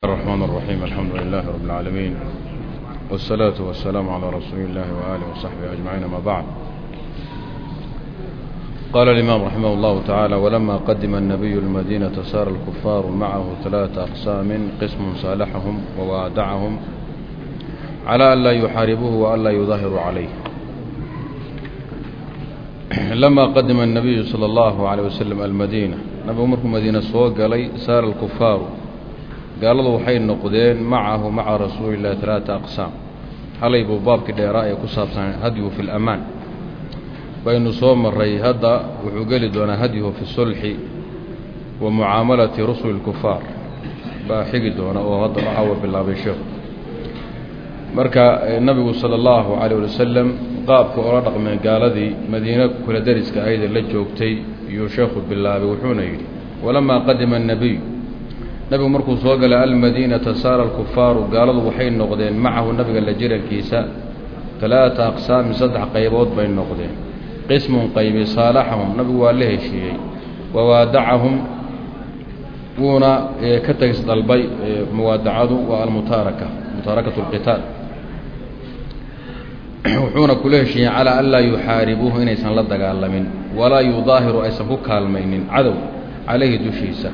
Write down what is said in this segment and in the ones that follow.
الرحمن الرحيم الحمد لله رب العالمين والصلاة والسلام على رسول الله وآله وصحبه أجمعين ما بعد قال الإمام رحمه الله تعالى ولما قدم النبي المدينة سار الكفار معه ثلاثة أقسام قسم صالحهم ووادعهم على أن لا يحاربوه وأن لا يظاهروا عليه لما قدم النبي صلى الله عليه وسلم المدينة نبي مركم مدينة سوق لي سار الكفار gaaladu waxay noqdeen macahu maca rasuulillahi talaata aqsaam. Xalay buu baabkii dheeraa ee ku saabsan hadyu fi lamaan baynu soo maray hadda wuxuu geli doonaa hadyuhu fi sulxi wa mucaamalati rusuli lkufaar baa xigi doona oo hadda waxaawa bilaabay sheekhu. Marka nabigu sala allahu calayh wali wasalam qaabka oola dhaqmeen gaaladii madiine kula dariska ayda la joogtay iyuu sheekhu bilaabay wuxuuna yidhi walamaa qadima annabiy nabigu markuu soo galay almadiinata saara alkufaaru gaaladu waxay noqdeen macahu nabiga la jirankiisa talaata aqsaamin saddex qaybood bay noqdeen. Qismun qaybi saalaxahum nabigu waa la heshiiyey. Wawaadacahum wuuna ka tagis dalbay muwaadacadu waa almutaaraka mutaarakatu alqitaal wuxuuna kula heshiiyey calaa an yuxaaribuuhu inaysan la dagaalamin walaa yudaahiru aysan ku kaalmaynin cadow calayhi dushiisa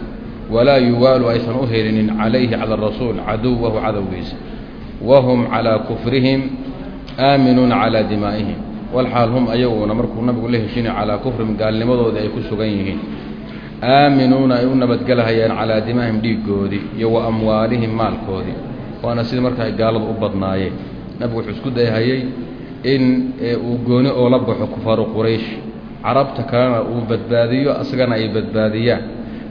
walaa yuwaalu aysan u helinin calayhi cala arasuul caduwahu cadowgiisa. Wahum calaa kufrihim aaminuuna calaa dimaa'ihim. Walxaal hum ayaguna markuu nabigu la heshinay calaa kufrihim gaalnimadooda ay ku sugan yihiin. Aaminuuna ay u nabadgelahayaan calaa dimaa'ihim dhiiggoodii iyo wa amwaalihim maalkoodii. Waana sidii marka ay gaaladu u badnaayeen. Nabigu wuxuu isku dayhayey in uu gooni oo la baxo kufaaru quraysh. Carabta kalena uu badbaadiyo asagana ay badbaadiyaan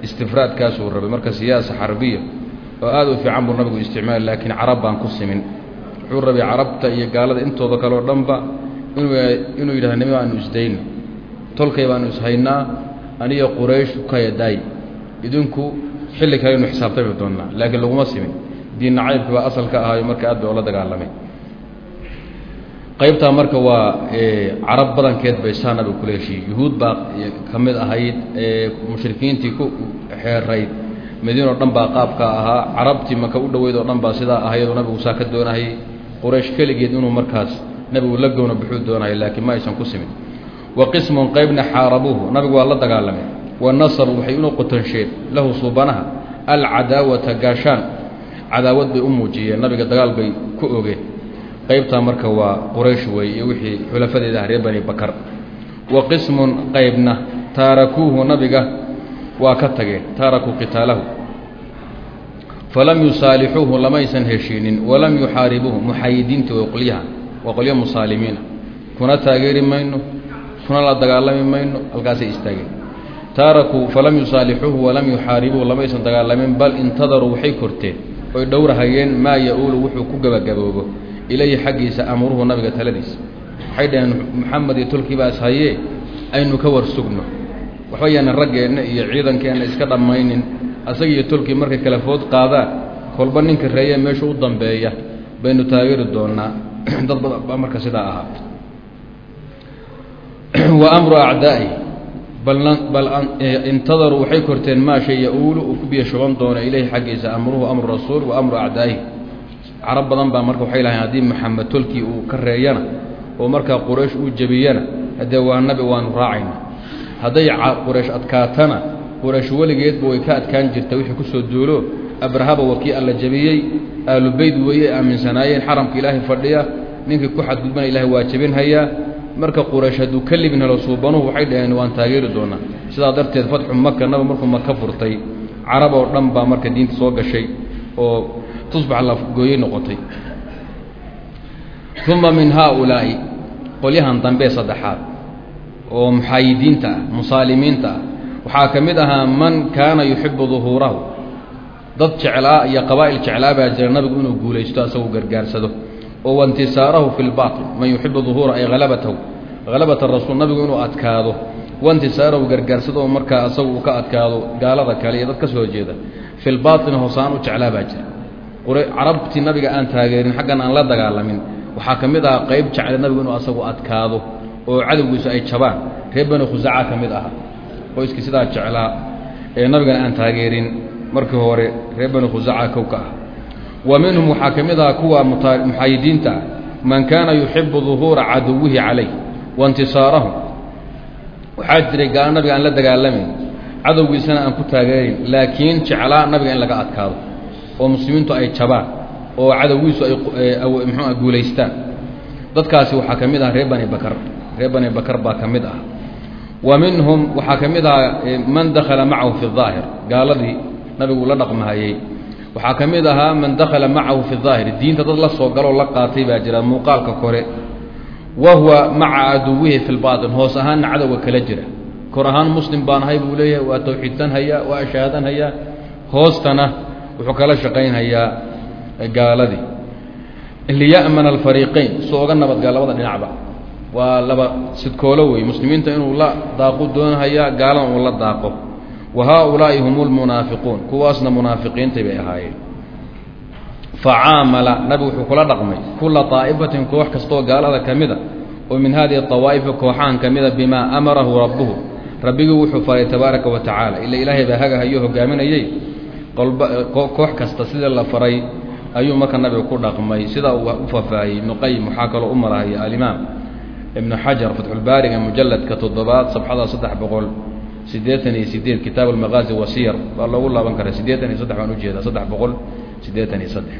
istifraadkaasuu rabay marka siyaasa xarbiya oo aad u fiican buu nabigu isticmaali laakiin carab baan ku simin. Wuxuu rabay carabta iyo gaalada intooda kale oo dhanba inuu yidhahdo nimi aanu isdayno tolkay baanu ishaynaa aniyo quraysh ukayadaay idinku xilli kale inu xisaabtami doonnaa laakiin laguma simin. Diin nacaybki baa asalka ahaayo marka aad bay oola dagaalamay qaybtaa marka waa carab badankeed bay saa nabiga kula heshiiyey yuhuud baa ka mid ahayd mushrikiintii ku xeerayd madiina oo dhan baa qaabka ahaa. Carabtii maka u dhoweyd oo dhan baa sidaa ahayd oo nabigu saa ka doonahayey quraysh keligeed inuu markaas nabigu la gowna buxuu doonahayay laakiin ma aysan ku simin. Wa qismun qaybna xaarabuuhu. Nabigu waa la dagaalamay. Wa nasaruu waxay inu qotansheen lahu suubanaha alcadaawata gaashaan. Cadaawad bay u muujiyeen. Nabiga dagaal bay ku ogeen qaybtaa marka waa quraysh weeye iyo wixii xulafadeeda ah reer bani bakar. Wa qismun qaybna taarakuuhu nabiga waa ka tageen taarakuu qitaalahu. Falam yusaalixuuhu lamaysan heshiinin walam yuxaaribuuhu muxayidiinta waa qolyaha waa qolyo musaalimiina kuna taageeri mayno kuna la dagaalami mayno halkaasay istaageen. Taarakuu falam yusaalixuuhu walam yuxaaribuuhu lamaysan dagaalamin bal intadaruu waxay korteen oy dhowrahayeen maa ya-uulu wuxuu ku gebagaboobo ilayhi xaggiisa amruhu nabiga taladiisa waxay dhaheen maxamed iyo tolkii baa ishayee aynu ka war sugno waxba yaanan raggeenna iyo ciidankeenna iska dhammaynin asaga iyo tolkii markay kala food qaadaan kolba ninka reeyee meesha u dambeeya baynu taageeri doonnaa dad baa marka sidaa ahaa wa amru acdaa'i bal intadaruu waxay korteen maa shay ya-uulu uu ku biyo shuban doono ilayhi xaggiisa amruhu amru rasuul wa amru acdaa'ihi carab badan baa marka waxay lahayn haddii maxamed tolkii uu ka reeyana oo markaa quraysh uu jebiyana haddee waa nabi waanu raacayna. Hadday quraysh adkaatana quraysh weligeedba way ka adkaan jirta wixii ku soo duulo. Abrahaba waa kii alla jebiyey aalubeyd weeye aaminsanaayeen xaramka ilaahay fadhiya ninkii ku xadgudbana ilahay waa jebinhayaa marka quraysh hadduu ka libin helo suubanuhu waxay dhaheen waan taageeri doonaa. Sidaa darteed fatxu maka nabi markuu maka furtay carab oo dhan baa marka diinta soo gashay oo tusbax la gooyey noqotay. Uma min haaulaa'i qolyahan dambe saddexaad oo muxaayidiinta ah musaalimiinta ah waxaa ka mid ahaa man kaana yuxibu duhuurahu dad jeclaa iyo qabaa'il jeclaa baa jira nabigu inuu guulaysto asagu gargaarsado. Oo waintisaarahu fi lbaatil man yuxibu duhuura ay halabatahu halabata rasuul nabigu inuu adkaado waintisaarahu gargaarsado oo markaa asagu uu ka adkaado gaalada kale iyo dad ka soo horjeeda fi lbaatilna hoosaan u jeclaa baa jira. Carabtii nabiga aan taageerin xaggan aan la dagaalamin. Waxaa ka mid ahaa qayb jecla nabigu inuu asagu adkaado oo cadowgiisu ay jabaan. Reer bani khusaca ka mid aha qoyskii sidaa jeclaa ee nabigana aan taageerin markii hore reer bani khusaca kow ka ah. Wa minhum waxaa ka mid aha kuwa muxaayidiinta man kaana yuxibu duhuura caduwihi calayh wa intisaarahum waxaa jiray gaalo nabiga aan la dagaalamayn cadowgiisana aan ku taageerayn laakiin jeclaa nabiga in laga adkaado. Oo muslimiintu ay jabaan. Oo cadowgiisu ay muxuua guulaystaan. Dadkaasi waxaa ka mid ah reer bani bakar. Reer bani bakar baa ka mid ah. Wa minhum waxaa ka mid ah man dakhala macahu fi daahir gaaladii nabigu la dhaqmahayey waxaa ka mid ahaa man dakhala macahu fi daahir diinta dad la soo galoo la qaatay baa jira muuqaalka kore wa huwa maca aduwihi fi lbaatin hoos ahaanna cadowga kala jira. Kor ahaan muslim baan ahay buu leeyahay waa tawxiidsan hayaa waa ashaadan hayaa hoostana wuxuu kala shaqaynhayaa gaaladii. Liya'mana alfariiqayn soo oga nabadgaa labada dhinacba waa laba sidkoolo wey muslimiinta inuu la daaqu doonhayaa gaalana uu la daaqo. Wa haaulaa'i hum lmunaafiquun kuwaasna munaafiqiintay bay ahaayeen facaamala nabigu wuxuu kula dhaqmay kulla طaa'ifatin koox kastaoo gaalada ka mida oo min hadihi طawaa'ifi kooxahan ka mida bimaa amarahu rabbuhu. Rabbigii wuxuu faray tabaaraka wa tacaala ila ilaahay baa hagahayo hogaaminayey. Koox kasta sidii la faray ayuu marka nabiga ku dhaqmay sidaa uu u fafaahiyey ibnu waxaa kaloo u marahaya alimaam ibnu xajar fatxulbaariga mujalladka toddobaad sabxada saddex boqol siddeetan iyo sideed kitaab almaqaazi wasiyar baa loogu laaban karaa siddeetan iyo saddex baan u jeedaa saddex boqol siddeetan iyo saddex.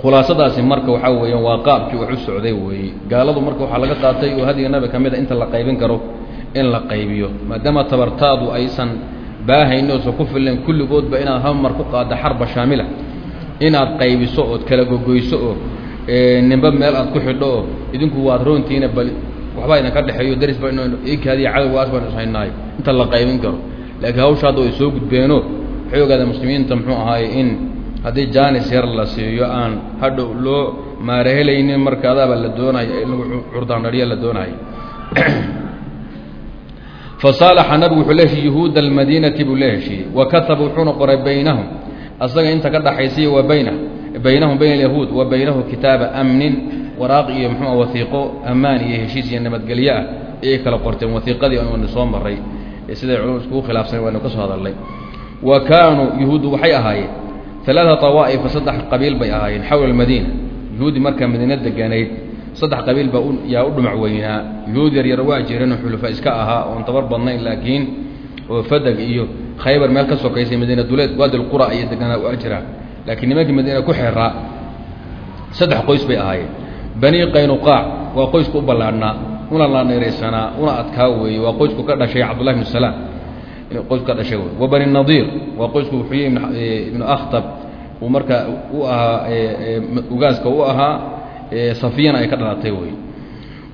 Khulaasadaasi marka waxaa weeyaan waa qaabkii wax u socday weeye gaaladu marka waxaa laga qaatay oo hadiga nabi ka mid a inta la qaybin karo in la qaybiyo. Maadaama tabartaadu aysan baahayni oosan ku fillayn kulligoodba inaad hal mar ku qaadda xarba shaamila. Inaad qaybiso ood kala gogoyso oo nimba meel aad ku xidho oo idinku waad roontiina bal waxbaa idinka dhexeeyo darisba ikaadiya cadowgaas baan ishaynaayo inta la qaybin karo. Laakiin hawsha hadda soo gudbeeno waxay ogaada muslimiinta muxuu ahaaye in haddii jaanis yar la siiyo aan hadhow loo maarahelaynin marka adaaba la doonayo in lagu curdaandhariya la doonayo. Fasaalaxa nabigu wuxuu la yuhuuda almadiinati buu la heshiiyey wa kataba wuxuuna qoray baynahum. Asaga inta ka dhaxaysiya wa bayna baynahum bayna alyahuud wa baynahu kitaaba amnin waraaq iyo muxuu wasiiqo ammaan iyo heshiis iyo nabadgelyo ah ayay kala qorteen. Wasiiqadii aanu soo maray siday culum iskugu khilaafsan waynu ka soo hadalnay. Wa kaanuu yuhuuddu waxay ahaayeen alaaa awaa'ifa saddex qabiil bay ahaayeen xawla almadiina yuhuudi markaa madiina deganayd saddex qabiil baa yaa u dhumac weynaa yuhuud yaryar waa jireenoo xulufa iska ahaa oon tabar badnayn laakiin oo fadag iyo khaybar meel ka sokaysay madiina duleed waadi lqura iyo deganaa waa jiraan laakiin nimankii madiina ku xeraa saddex qoys bay ahaayeen. Bani qaynuqaac waa qoysku u ballaadhnaa una laaniraysanaa una adkaa weeye waa qoysku ka qoysku ka dhashay wa bani nadiir waa qoysku xuye ibnu akhtab uu markaa u ahaa ugaaska u ahaa safiyana ay ka dhalatay wey.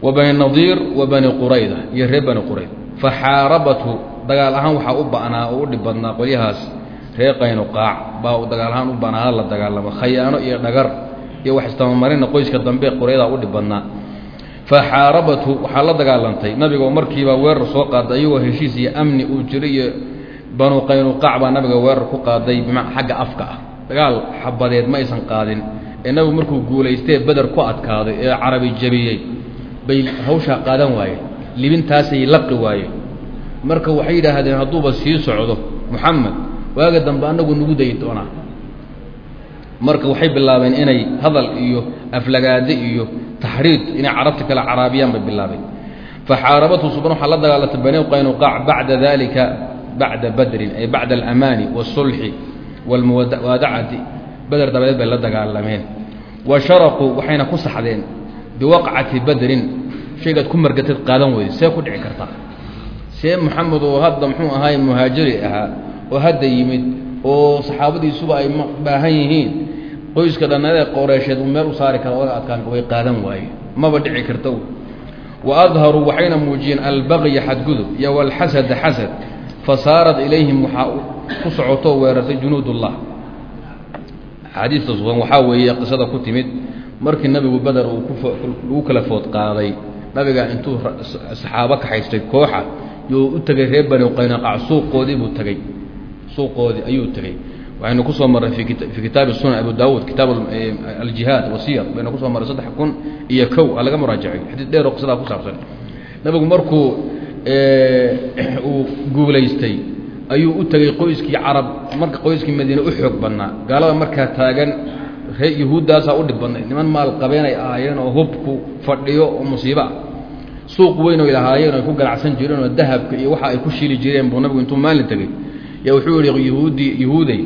Wa bani nadiir wa bani qurayda iyo reer bani qurayda. Faxaarabathu dagaal ahaan waxaa u ba'naa oo u dhib badnaa qolyahaas reer qaynuqaac baa dagaal ahaan u ba'naa hala dagaalamo khayaano iyo dhagar iyo wax istamamarina qoyska dambe quraydaa u dhib badnaa faxaarabathu waxaa la dagaalantay. Nabigo markiiba weerar soo qaaday iyagoo heshiis iyo amni uu jiro iyo banu qaynuqaac baa nabiga weerar ku qaaday bima xagga afka ah. Dagaal xabadeed ma aysan qaadin. Ee nabigu markuu guulaystee beder ku adkaaday ee carabi jabiyey. Bay hawshaa qaadan waayeen libintaasay laqi waayeen. Marka waxay yidhaahdeen hadduuba sii socdo moxamed waaga dambe annagu nugu dayi doonaa marka waxay bilaabeen inay hadal iyo aflagaade iyo taxriid inay carabta kale caraabiyaan bay bilaabeen. Faxaarabathu suban waxaa la dagaalantay bani qaynuqaac bacda dalika bacda badrin ay bacda alamaani waاsulxi wاlmuwaadacati beder dabadeed bay la dagaalameen. Wa sharaquu waxayna ku saxdeen biwaqcati badrin shaygaad ku margatad qaadan weyda see ku dhici kartaa see moxamed oo hadda muxuu ahaay muhaajiri ahaa oo hadda yimid oo saxaabadiisuba ay baahan yihiin. Qoyska dhannaadee qoreesheed uu meel u saari kara oga adkaan way qaadan waaye. Maba dhici karta wa adharuu waxayna muujiyeen albaqya xadgudub iyo walxasada xasad fa ilayhim waxaa ku socotoo weerartay junuudullah. Axaadiista sugan waxaa weeye qisada ku timid markii nabigu beder uu lagu kala food qaaday nabiga intuu saxaabo kaxaystay kooxa yuu u tegay reer bani qaynaqac suuqoodii buu tegey suuqoodii ayuu tegey waxaynu ku soo marray fii kitaabi sunan abu daawuud kitaab aljihaad wasiyar baynu ku soo marray saddex kun iyo kow ha laga muraajaciyo xadiid dheer oo qisadaa ku saabsan. Nabigu markuu uu guulaystay ayuu u tegey qoyskii carab. Marka qoyskii madiine u xoog badnaa. Gaalada markaa taagan ree yahuuddaasaa u dhib badnay. Niman maal qabeenay ahaayeen oo hubku fadhiyo oo musiibo ah suuq weyn oy lahaayeen oy ku ganacsan jireen oo dahabka iyo waxa ay ku shili jireen buu nabigu intuu maalin tegey yaa wuxuu yihi yahuudi yahuuday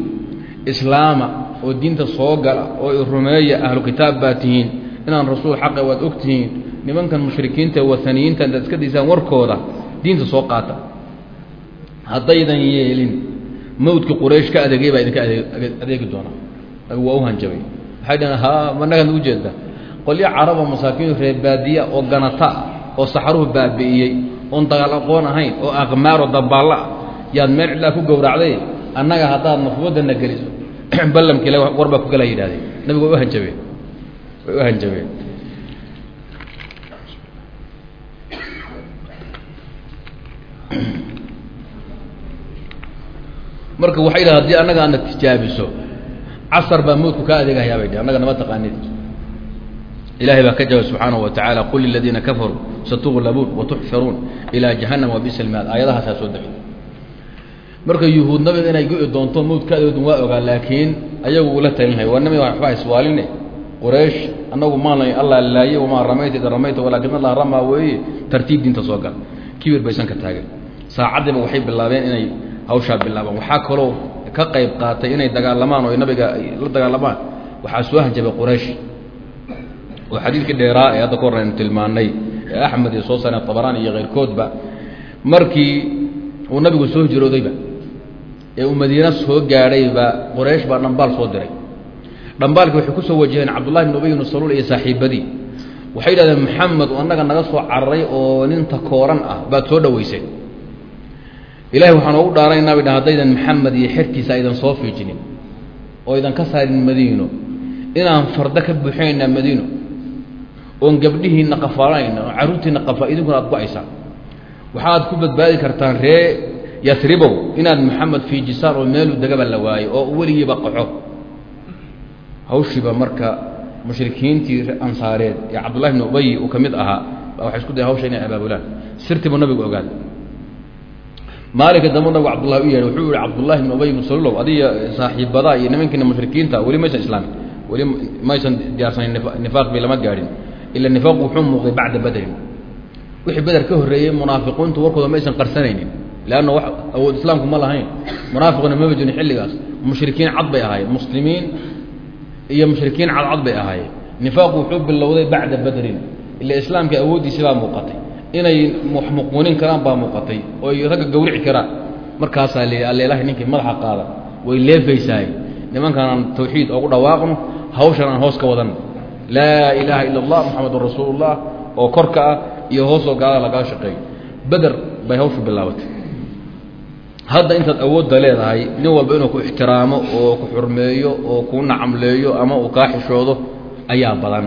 islaama oo diinta soo gala oo rumeeya ahlu kitaab baa tihiin. Inaan rasuul xaqa waad og tihiin. Nimankan mushrikiinta wataniyiinta intaad iska daysaan warkooda diinta soo qaata. Haddaydan yeelin mawdka quraysh ka adeegay baa idinka adeegi doonaa waa u hanjabay. Waxay dhaheen ha managaad u jeedda. Qolyo caraba masaakiinu reer baadiya oo ganata ah oo saxaruhu baabi'iyey oon dagaal aqoon ahayn oo aqmaaroo dabaallo ah yaad meel cidlaa ku gowracday annaga haddaad nafwadana geliso. Ballamka il warbaa kugala yidhahdeen nabigu way u hanjabeen. Way u hanjabeen. Marka waxay dhaha haddii annaga aadna tijaabiso casar baa moodku kaa adeegahayaa bay dh annaga nama taqaanid. Ilahay baa ka jawaab subxaanahu wa tacaala qul liladiina kafaruu satuqlabuun watuxfaruun ilaa jahannam wa lmaad aayadahaasa soo dexi marka yuhuud nabiga inay go-i doonto mawdka adeegdun waa ogaa laakiin ayagu ula talinhay waa nabiga waxba iswaaline. Quraysh annagu maanay allah laaye wamaa ramayta ida ramayta walaakin allah ramaa weeye. Tartiib diinta soo gal. Kibir baysan ka taageen. Saacaddiiba waxay bilaabeen inay hawshaa bilaabaan. Waxaa kaloo ka qayb qaatay inay dagaalamaan oo nabiga la dagaalamaan. Waxaa soo hanjabay quraysh. Oo xadiidkii dheeraa ee hadda ka tilmaanay ee axmed iyo soo saareen tabaraani iyo keyrkoodba markii uu nabigu soo hiroodayba ee uu madiine soo gaadhayba quraysh baa dhambaal soo diray. Dhambaalkii waxay ku soo wajaheen cabdullahi bn ubay bnu saluul iyo saaxiibadii. Waxay yidhahdeen maxamed oo annaga naga soo cararay oo ninta kooran ah baad soo dhowaysay ilahay waxaan ugu dhaaranaynaa bay dhah haddaydan maxamed iyo xerkiisa aydan soo fiijinin oo aydan ka saarin madiino. Inaan farda ka buuxinaynaa madiino. Oon gabdhihiinna qafaalanayna oo carruurtiinna qafa idinkuna aad ku-aysaan waxaad ku badbaadi kartaan ree yasribow inaad maxamed fiijisaan oo meeluu degaba la waayo oo weligiiba qaxo hawshiiba marka mushrikiintii ansaareed ee cabdullahi bni ubay uu ka mid ahaa baa waxay isku daya hawsha inay abaabulaan. Sirtii buu nabigu ogaaday. Maalinka dambe nabigu cabdullahi u yeedhay wuxuu yihi cabdullahi bni ubay bnu salulow adiga saaxiibadaa iyo nimankiina mushrikiinta weli maysan islaamin weli maysan diyaarsanin nifaaq bay lama gaadhin. Ila nifaaqu wuxuu muuqday bacda badrin. Wixii beder ka horreeyey munaafiqiintu warkooda maysan qarsanaynin leanna wax awood islaamku ma lahayn munaafiquna maba jirin xilligaas mushrikiin cad bay ahaayeen muslimiin iyo mushrikiin cadcad bay ahaayeen nifaaqu wuxuu bilowday bacda badrin ila islaamka awooddiisi baa muuqatay inay muqmuunin karaan baa muuqatay oo ay ragga gawrici karaan markaasaa la yidhi alleelahay ninkii madaxa qaada way leefaysaay nimankaan tawxiid ogu dhawaaqno hawshan aan hoos ka wadan laa ilaaha ila allah moxamedun rasuulullah oo korka ah iyo hoosoo gaala lagaa shaqeeyo beder bay hawshu bilaabatay hadda intaad awoodda leedahay nin walba inuu ku ixtiraamo oo ku xurmeeyo oo ku nacamleeyo ama uu kaa xishoodo ayaa badan.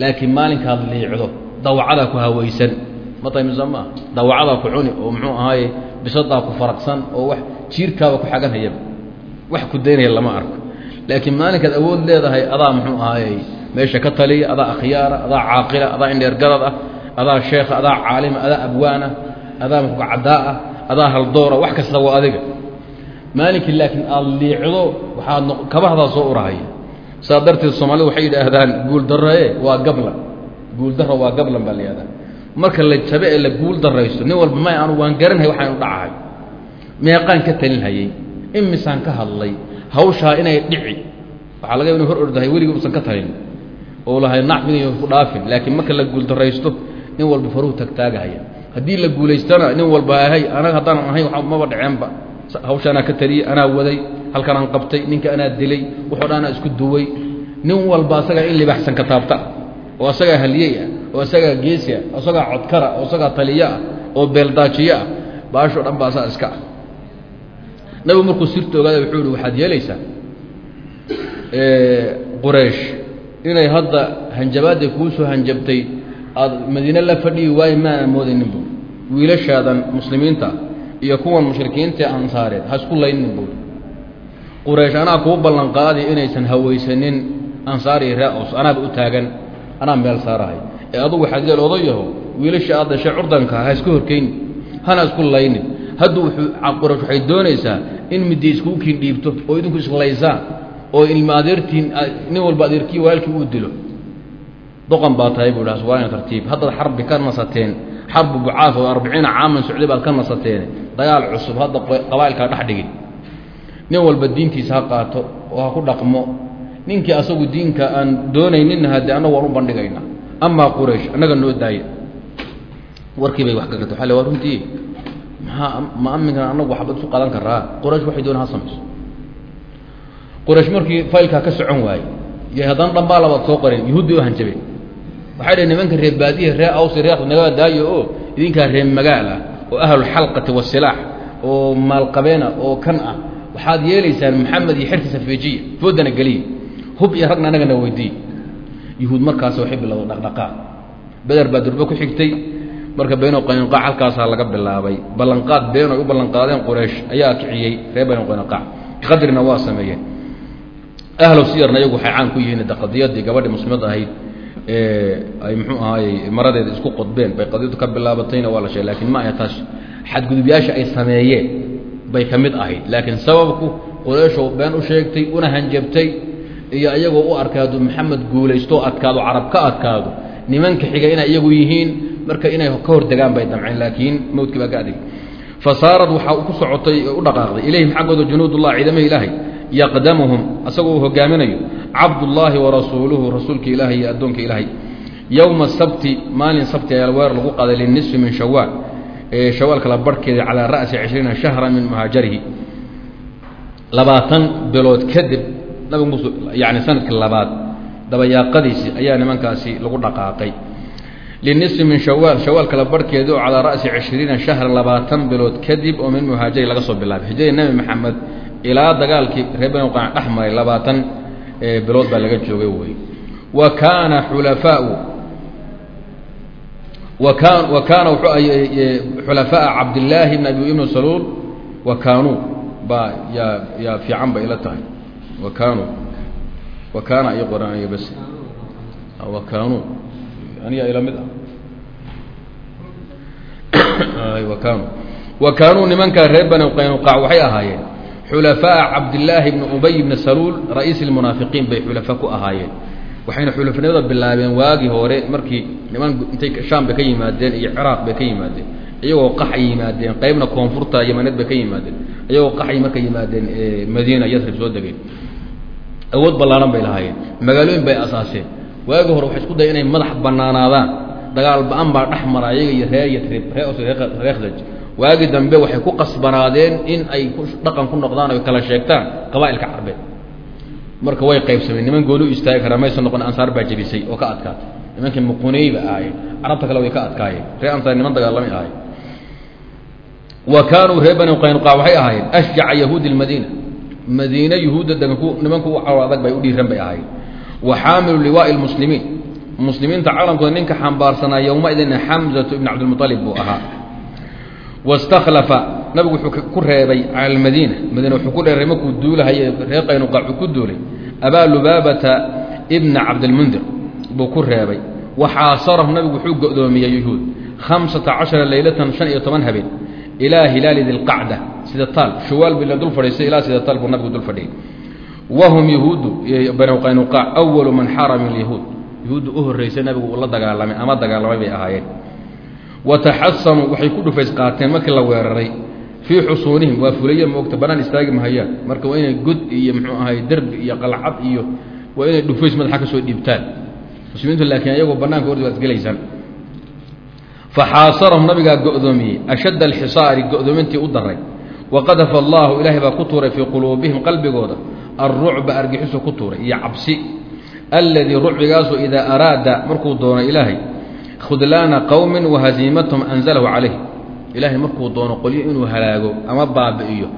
Laakiin maalinkaad liicdo dawacadaa ku hawaysan. Mataymise maa dawacadaa ku cuni oo muxuu ahaaye bisadaa ku faraqsan oo wax jiirkaaba ku xaganhayaba wax ku daynaya lama arko. Laakiin maalinkaad awood leedahay adaa muxuu ahaaye meesha ka taliya adaa akhyaara adaa caaqila adaa indheergarad ah adaa sheekha adaa caalima adaa abwaana adaa mukacaddaa ah adaa haldoora wax kasta waa adiga. Maalinkii laakiin aada liicdo waxaad kabahdaa soo urahaya saa darteed soomaalida waxay yidhaahdaan guuldarrae waa gablan. Guuldarra waa gablan baa la yihahdaa marka la jabe ee la guul darraysto nin walba may anu waan garanhay waxaanu dhacahay meeqaan ka talinhayey imisaan ka hadlay. Hawshaa inay dhici. Waxaa laga inu hor ordahay weligii usan ka talin. Oo lahay nacfigiyo ku dhaafin. Laakiin marka la guuldarraysto nin walba faruhu tagtaagahaya haddii la guulaystana nin walba ahay anaga haddaanan ahayn maba dhaceenba. Hawsha anaa ka taliyey anaa waday halkan aan qabtay ninka anaa dilay wuxoo dhan isku duway. Nin walba asagaa in libaxsan ka taabta oo asagaa haliyey ah oo asagaa geesi ah oo asagaa codkara oo asagaa taliyo ah oo beeldaajiyo ah baashoo dhan ba asaa iska ah. Nabigu markuu sirta ogaada wuxuu ihi waxaad yeelaysaa quraysh inay hadda hanjabaadday kuu hanjabtay aada madiine la fadhiyi waayo maana moodaynin buuri wiilashaadan muslimiinta iyo kuwan mushrikiintae ansaareed ha isku laynin buuri quraysh anaa kuu ballan qaadi inaysan hawaysanin ansaariyo raa-os anaaba u taagan anaa meel saarahay. Ee adugu waxaad leel odayaho wiilasha aad dashay curdanka ha isku horkayni hana isku laynin. Hadduu quraysh waxay doonaysaa in middi iskugu kiin dhiibto oo idinku islaysaan oo ilma adeertiin nin walba adeerkii walaalkii uu dilo doqon baa tahay buu dhaha suwaana tartiib. Haddaad xarbi ka nasateen xarbu bucaas oo arbiciina caaman socday baad ka nasateen dagaal cusub hadda qabaa'ilkaa dhex dhigin nin walba diintiisa ha qaato oo ha ku dhaqmo. Ninkii asagu diinka aan doonayninna haddee annagu waan u bandhigaynaa amaa quraysh annaga noo daaya warkii bay wax ka garta waa waa runtii maxaa ma aminkan annagu waxbad isu qadan karaa quraysh waxay doona ha samayso. Quraysh markii faylkaa ka socon waayey iyo haddana dhambaa labaad soo qoreen yuhuudday u hanjabeen waxay dhaheen nimanka reer baadiya reer awsi reer daayo oo idinkaa reer magaal ah oo ahlulxalqati wasilaax oo maalqabeena oo kan ah. Waxaad yeelaysaan maxamed iyo xertiisa feejiya foodana geliya hub iyo ragna annagana weydiiye yuhuud markaas waxay bilowda dhaqdhaqaaq. Beder baa durbe ku xigtay. Marka beyno qaynuqaac halkaasaa laga bilaabay. Ballanqaad been ay u ballanqaadeen quraysh ayaa kiciyey reer beyno qaynuqaac. Qadrina waa sameeyeen. Ahlu siyarna iyagu waxay caan ku yihiin qadiyadii gabadhii muslimad ahayd ay muxuu ahaayey maradeeda isku qodbeen bay qadiyadu ka bilaabatayna waa la sheegay lakiin ma aha taas xadgudubyaasha ay sameeyeen bay ka mid ahayd. Laakiin sababku qurayshow been u sheegtay una hanjabtay iyo iyagoo u arkay hadduu maxamed guulaystoo adkaado carab ka adkaado nimanka xiga inay iyagu yihiin marka inay ka hordegaan bay damceen laakiin mawdkii baa ka adig. Fa saarad waxaa ku socotay u dhaqaaqday ilayhim xaggooda junuudullah ciidamaha ilaahay yaqdamuhum asagoo uu hogaaminayo cabdullaahi warasuuluhu rasuulka ilaahay iyo addoonka ilaahay. Yowma sabti maalin sabti ayaa weer lagu qaaday linisfi min shawaal ee shawaalka la barhkeeda calaa ra'si cishriina shahran min muhaajarihi. Labaatan bilood kadib nabigu yani sannadkii labaad dabayaaqadiisii ayaa nimankaasi lagu dhaqaaqay. Linisfi min shawaal shawaalka la barhkeeda oo calaa ra'si cishriina shahran labaatan bilood kadib oo min muhaajari laga soo bilaabay. Hijradii nebi maxamed ilaa dagaalkii reer banu qaac dhex maray labaatan bilood baa laga joogay wey wa kaana xulafaau wa kaan wa kaana xulafaa'a cabdillaahi bn abi ibn saluul wa kaanuu baa yaa yaa fiican bay ila tahay. Wa kaanuu wa kaana iyo qoranaya bas wa kaanuu aniga ila mid ah. Wa kaanuu wa kaanuu nimankaa reer banu qaynuqaac waxay ahaayeen xulafaaءa cabdillaahi bni ubay bni saluul ra'iisi اlmunaafiqiin bay xulafa ku ahaayeen. Waxayna xulafanimada bilaabeen waagii hore markii niman intay shaam bay ka yimaadeen iyo ciraaq bay ka yimaadeen. Iyagoo qaxay yimaadeen qaybna koonfurta yamaneed bay ka yimaadeen. Iyagoo qaxay marka yimaadeen madiina yasrib soo degeen. Awood ballaaran bay lahaayeen. Magaalooyin bay asaaseen. Waagii hore waxay isku daya inay madax bannaanaadaan. Dagaal ba'an baa dhex mara iyaga iyo reer yatrib reer khsaj waagi dambe waxay ku qasbanaadeen in ay dhaqan ku noqdaan oy kala sheegtaan qabaa'ilka carbeed marka way qaybsameen niman gooni istaagi karaa maysa noqon ansaar baa jebisay oo ka adkaatay. Nimankii muquney ba ahaayeen carabta kale way ka adkaayeen. Reer ansaar niman dagaalamay ahayen wa kaanuu reer bani qaynuqaa waxay ahaayeen ashjaca yahuudi lmadiina madiine yuhuudda nimanku u cawl adag bay u dhiiran bay ahaayeen. Wa xaamilu liwaa'i lmuslimiin muslimiinta caalamkooda ninka xambaarsanaa yowmaidin xamzatu ibn cabdilmualib buu ahaa wastakhlafa nabigu wuxuu ku reebay cala madiina wuxuu ku reeray markuu duulahaye reer qaynuqaac uu ku duulay abaa lubaabata ibna cabdilmundir buu ku reebay waxaasarahu nabigu wuxuu go'doomiyey yuhuud khamsata cashara leylatan shan iyo toban habeen ilaa hilaali dilqacda sida taal shuwaal bii la dul fadhiistay ilaa sida taal buu nabigu dul fadhiyey wahum yahuudu banu qaynuqaac awalu man xara min alyahuud yahuudda u horraysay nabigu uu la dagaalamay ama dagaalamay bay ahaayeen wataxasanuu waxay ku dhufays qaateen markii la weeraray fii xusuunihim waa fulaya moogta banaan istaagi mahayaan marka waa inay god iyo muxuu ahay derbi iyo qalcad iyo waa inay dhufays madaxa ka soo dhiibtaan muslimiintu laakiin ayagoo bannaanka ordi waad isgelaysaan faxaasarahum nabigaa go'doomiyey ashadda alxisaari go'doomintii u daray waqadafa allahu ilaahay baa ku tuuray fii quluubihim qalbigooda alrucba argixisu ku tuuray iyo cabsi alladii rucbigaasu idaa araada markuu doono ilaahay khudlaana qowmin wahaziimatahum anzalahu calayh. Ilaahay markuu doono qolyo inuu halaago ama baabi'iyo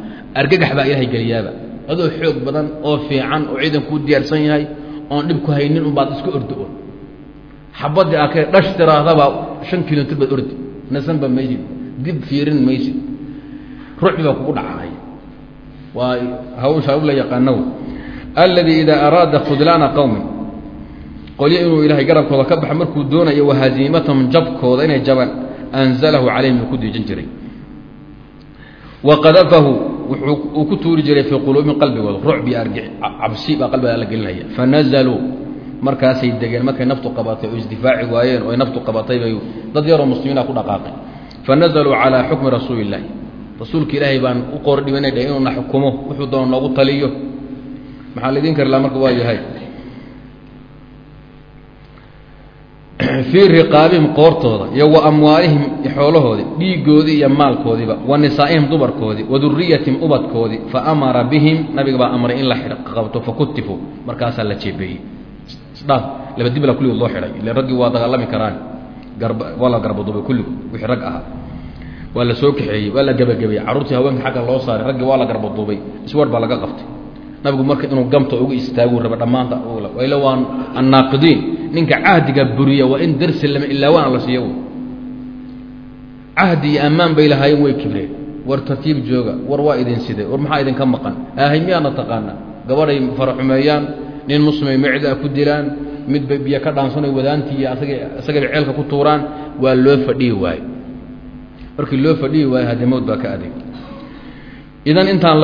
argagax baa ilaahay geliyaaba. Adoo xoog badan oo fiican oo ciidan kuu diyaarsan yahay oon dhib ku haynin unbaad iska ordo xabadii akee dhash tiraadabaa shan kilomitr baad ordi. Nasanba maysid dib fiirin maysid rucbi baa kugu dhacay. Waa hawsha u la yaqaano alladii idaa araada khudlaana qowmin qolyo inuu ilaahay garabkooda ka baxa markuu doonayo wahaziimatahum jabkooda inay jabaan anzalahu calayhim ku diijin jiray. Wa qadafahu uu ku tuuri jiray fii quluubihim qalbigooda rucbi argic cabsi baa qalbiga alla gelinaya. Fanazaluu markaasay degeen markay naftu qabatay oo isdifaaci waayeen oo naftu qabatay bay dad yaroo muslimiina ku dhaqaaqay fanazaluu calaa xukmi rasuuli illaahi rasuulka ilaahay baan u qordhibanay dheh inuuna xukumo wuxuu doono noogu taliyo. Maxaa laydin kari laha marka waa yahay fii riqaabihim qoortooda iyo wa amwaalihim xoolahoodii dhiigoodii iyo maalkoodiiba wa nisaa'ihim dumarkoodii wa duriyatihim ubadkoodii fa amara bihim nabiga baa amray in la qabto fakutifuu markaasaa la jeebeeyey. Isdhaaf laba dibla kulligood loo xidhay ile raggii waa dagaalami karaan garba waa la garbaduubay kulligood wixii rag ahaa. Waa la soo kaxeeyey waa la gebagabeeyey carruurtii haweenka xagga loo saaray raggii waa la garbaduubay iswar baa laga qaftay nabigu marka inuu gamta uga istaaguu raba dhammaanta ila waa annaaqidiin. Ninka cahdiga buriya waa in darsi lama ilaawaan la siiyo cahdi iyo ammaan bay lahaayeen way kibreen. War tartiib jooga war waa idin sidee? War maxaa idinka maqan? Aahay miyaana taqaana gabadhay faraxumeeyaan nin muslimay mecdaa ku dilaan midbay biyo ka dhaansanay wadaantii iyo asag isagaba ceelka ku tuuraan waa loo fadhihi waaye markii loo fadhihi waaye hademood baa ka adeeg idan intaan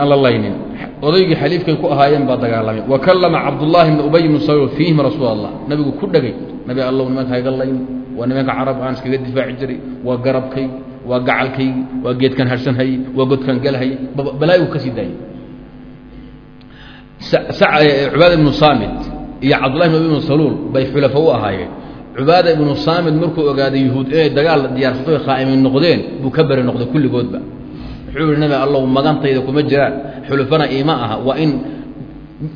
aan la laynin odaygii xaliifkay ku ahaayeen baa dagaalamay. Wa kallama cabdullaahi bni ubay bnu salul fiihim rasuul allah nabigu ku dhegay nabi allow nimanka hayga layn waa nimanka carab aan iskaga difaaci jiray waa garabkaygi waa gacalkaygi waa geedkan harsanhayey waa godkan galhayey balaayigu ka sii daayay. Cubaada ibnu saamit iyo cabdullahi bn ubay bnu saluul bay xulafo u ahaayeen. Cubaada ibnu saamit markuu ogaaday yuhuud inay dagaal diyaarsato khaa'imin noqdeen buu ka beri noqday kulligoodba wuxuu yihi nabi allow magantayda kuma jiraan. Xulufana iima aha. Waa in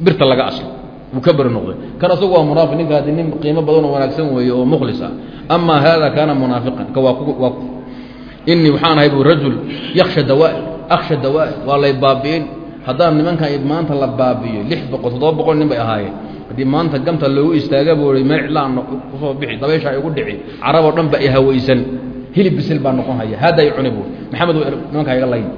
birta laga aslo. Wuu ka beri noqday. Kan asagu waa munaafiq. Ninka haddii nin qiimo badan oo wanaagsan weeye oo mukhlis ah. Ama hada kaana munaafiqan. Ka waa waa inii waxaan ahay bu rajul yaksha dawaa'i aksha dawaa'i waa lay baabi'in. Haddaan nimankan maanta la baabi'iyo lix boqol toddoba boqol nin bay ahaayeen. Haddii maanta gamta loogu istaaga buu i meel cidlaan ku soo bixi dabayshaa igu dhici. Caraboo dhan ba i hawaysan hilib bisil baa noqon haya. Haada i cuni bu maxamed nimankaa iga layn.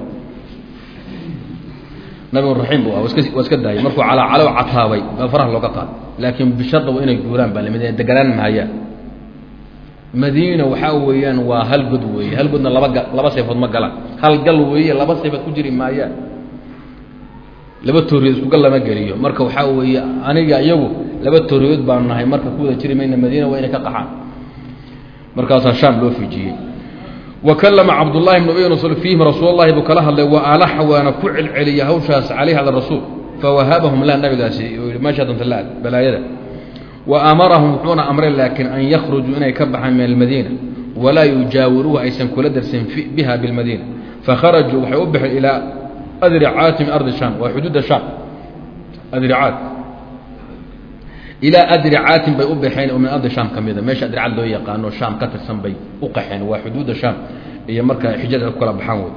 Nabigu raxiim bu ah waa iska daayay. Markuu calaacalow cataabay baa faraha looga qaad. Laakiin bisharda waa inay guuraan baa la mid deganaan mahayaan madiina waxaa weeyaan waa hal god weeye. Hal godna laba laba seefood ma galaan. Hal gal weeye laba seefood ku jiri maayaan laba tooriyood isku gal lama geliyo. Marka waxaa weeye aniga iyagu laba tooriyood baan nahay. Marka ku wada jiri mayna madiina waa inay ka qaxaan markaasaa shaam loo fijiyey wa kallama cabdullahi bn ubay rasul fiihim rasuul allahi buu kala hadlay wa alaxa waana ku celceliya hawshaas calayh ala rasuul. Fawahabahum lah nabigaasi meeshaa la balaayada. Wa amarahum wuxuuna amray laakiin an yakhrujuu inay ka baxaan min almadiina walaa yujaawiruuha aysan kula darsan biha bilmadiina. Fakharajuu waxay u baxeen ilaa adricaati min ardi shaam waa xuduudda shaam adricaat ilaa adricaatin bay u baxeen oo min ardi shaam ka mida meesha adricaad loo yaqaano shaam ka tirsan bay u qaxeen waa xuduudda shaam iyo marka xijada ku kala baxaan wey.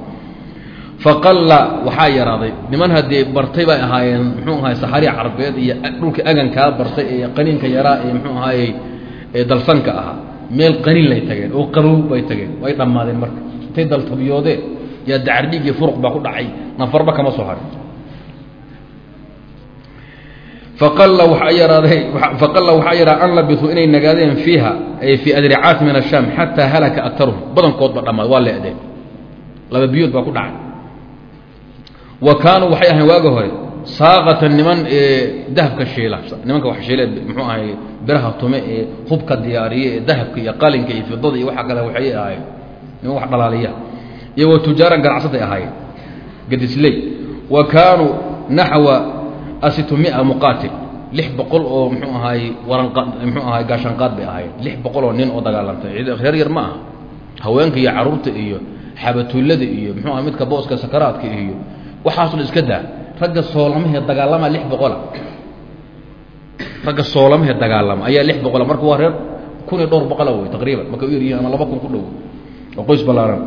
Faqalla waxaa yaraaday niman haddii bartay bay ahaayeen muxuu ahaay saxarii carbeed iyo dhulka agankaa bartay ee qaniinka yaraa ee muxuu ahaayey dalsanka ahaa. Meel qaniin lay tageen oo qabow bay tageen way dhammaadeen marka. Intay daltabiyoodeen yaa dacardhiig iyo furuq baa ku dhacay nafarba kama soo harin faqalla waxaa yaraaday faqalla waxaa yaraa an labisuu inay nagaadeen fiiha ay fii adricaat min ashaam xataa halaka aktaruhum. Badankood ba dhammaad waa leedeen laba biyood baa ku dhacay. Wa kaanuu waxay ahayn waaga hore saaqatan niman dahabka shiila nimanka wax shiile muxuu ahay biraha tume ee hubka diyaariye ee dahabka iyo qalinka iyo fidada iyo waxa kale waxay ahaayeen. Niman wax dhalaaliya. Iyo wa tujaaran ganacsatay ahaayeen. Gadisley. Wa kaanuu naxwa asitumia muqaatil lix boqol oo muxuu ahaay waranqaad muxuu ahaay gaashanqaad bay ahaayeen. Lix boqol oo nin oo dagaalantay. Reer yar ma aha. Haweenka iyo carruurta iyo xabatuullada iyo muxuu aha midka booska sakaraadka iyo waxaasoo iska daa. Ragga soolamahee dagaalama lix boqola. Ragga soolamahee dagaalama ayaa lix boqola. Marka waa reer kun iyo dhowr boqola wey taqriiban. Marka u yaryihin ama laba kun ku dhow. Oo qoys ballaaran.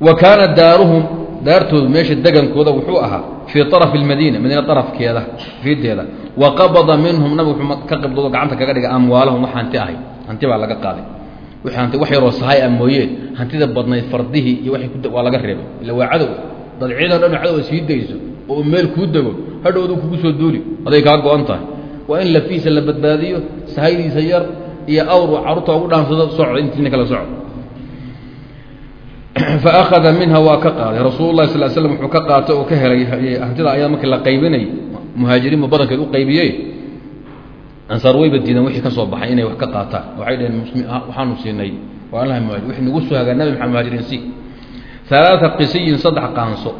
Wa kaana daaruhum daartoodu meesha degankooda wuxuu ahaa fii arafi اlmadiina madiina arafkeeda fiideeda wa qabada minhum nabigu wuxuu ka qibdoodo gacanta kaga dhigay amwaalahum wax hanti ahay. Hanti baa laga qaaday. Hanti wax yaroo sahay a mooyeen hantida badnayd fardihii iyo waa laga reebay. Illa waa cadow. Dad ciidan dhan cadow sii dayso oo meel kuu dego hadhowdu kugu soo duuli aday kaa go-an tahay. Waa in lafiisa la badbaadiyo sahaydiisa yar iyo awr carruurta ugu dhaansado socdo intiina kala socdo faأkhada minha waa ka qaaday rasuul lahi sal slm wuxuu ka qaatay oo ka helay hantida ayada markii la qaybinay muhaajiriinba badankeed u qaybiyey ansaar wayba diideen wixii ka soo baxay inay wax ka qaataan waxay dhaheen waxaanu siinay waalaha muhajir wixii nagu soo hagaa nabi maxamed muhaajiriin si alaaa qisiyin saddex qaanso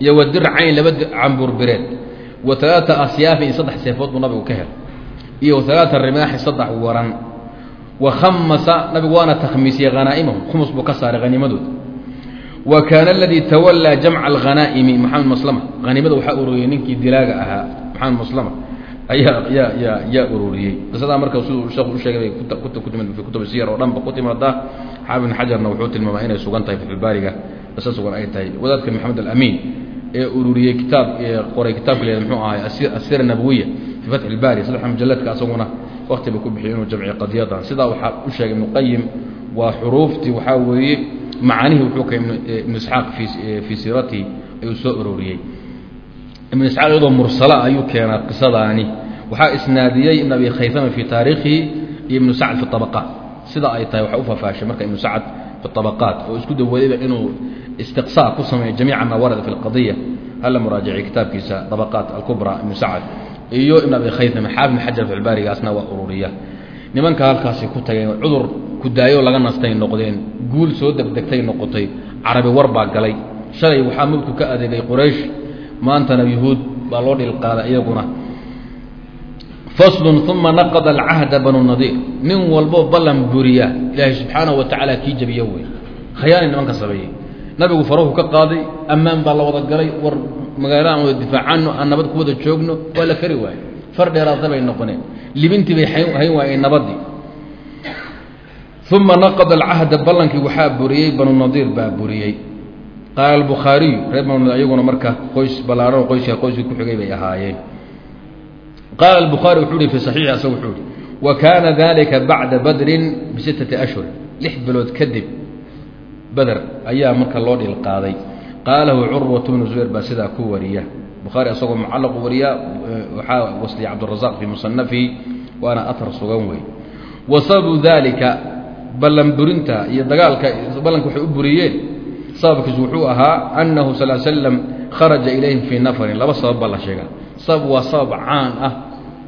iyo wa dircayn laba camburbireed wa alaaa asyaafin saddex seefood buu nabigu ka helay iyo alaaa rimaaxi saddex waran wa khamasa nabigu waana takhmiisiyey hanaa'imahu khumus buu ka saaray haniimadooda wa kaana aladii tawallaa jamca alghanaa'imi maxamed maslama haniimada waxaa ururiyey ninkii dilaaga ahaa maxamed maslama ayaa yaa yaa yaa ururiyey. Qisadaa marka siduu sheekhu u sheegay bay ku timid fi kutub siyar oo dhan ba ku timaadaa xaafid ibn xajarna wuxuu tilmaamaa inay sugan tahay fatxulbaariga qisa sugan ay tahay. Wadaadka maxamed alamiin ee ururiyey kitaab qoray kitaabka la muxuu ahay asira nabawiya fi fatxi ilbaari saddex mujalladka asaguna wakti ku bixiyay inuu jamciyo qadiyadan sidaa waxaa u sheegay ibnu waa xuruuftii waxaa weeye macaanihii wuxuu ka ibnu isxaaq fii siiratihi ayuu soo ururiyey. Ibnu isxaaq iyadoo mursala ayuu keenaa qisadaani. Waxaa isnaadiyey ibn abi khaytama fii taariikhihi iyo ibnu sacd fi abaqaat sida ay tahay waxaa u fafaashay marka ibnu sacd fi abaqaat oo isku dawadayba inuu istiqsaa ku sameeyo jamiica ma warada fi lqadiya hala muraajiciy kitaabkiisa abaqaat alkubra ibnu sacd iyo ibn abi khaytama xaafid xajar filbaarigaasna waa ururiya. Nimanka halkaasi ku tageen cudur kudaayo laga nastay noqdeen. Guul soo degdegtay noqotay. Carabi war baa galay. Shalay waxaa mudku ka adeegay quraysh. Maantana yuhuud baa loo dhilqaaday iyaguna. Faslun uma naqada alcahda banu nadiir nin walbo ballan buriya. Ilaahay subxaanahu wa kii jabiyo wey. Khayaani nimanka sameeyey. Nabigu farahu ka qaaday. Ammaan baa la wada galay. War magaalo aan wada difaacano. Aan nabad ku wada joogno. Waa la kari waaye far dheeraadna bay noqoneen. Libintii bay hayn waayeen nabaddii uma naqada alcahda ballankii waxaa buriyey banu nadiir baa buriyey. Qaala albukhaariyu reer banu iyaguna marka qoys ballaarano qoyska qoyskii ku xigay bay ahaayeen. Qaala albukhaari wuxuu uhi fi saxiixi asaga wuxuu ihi wa kaana dalika bacda badrin bisittati ashhur. Lix bilood kadib beder ayaa marka loo dhilqaaday qaalahu curwatu bnu zubayr baa sidaa ku wariya. Bukhaari asagoo mucallaqu wariya waxaa wasliyay cabdurazaq fii musanafihi waana atar sugan wey wa sababu dalika ballan burinta iyo dagaalka ballanka waxay u buriyeen sababkiisu wuxuu ahaa annahu sal slam kharaja ilayhim fii nafarin laba sabab baa la sheegaa. Sabab waa sabab caan ah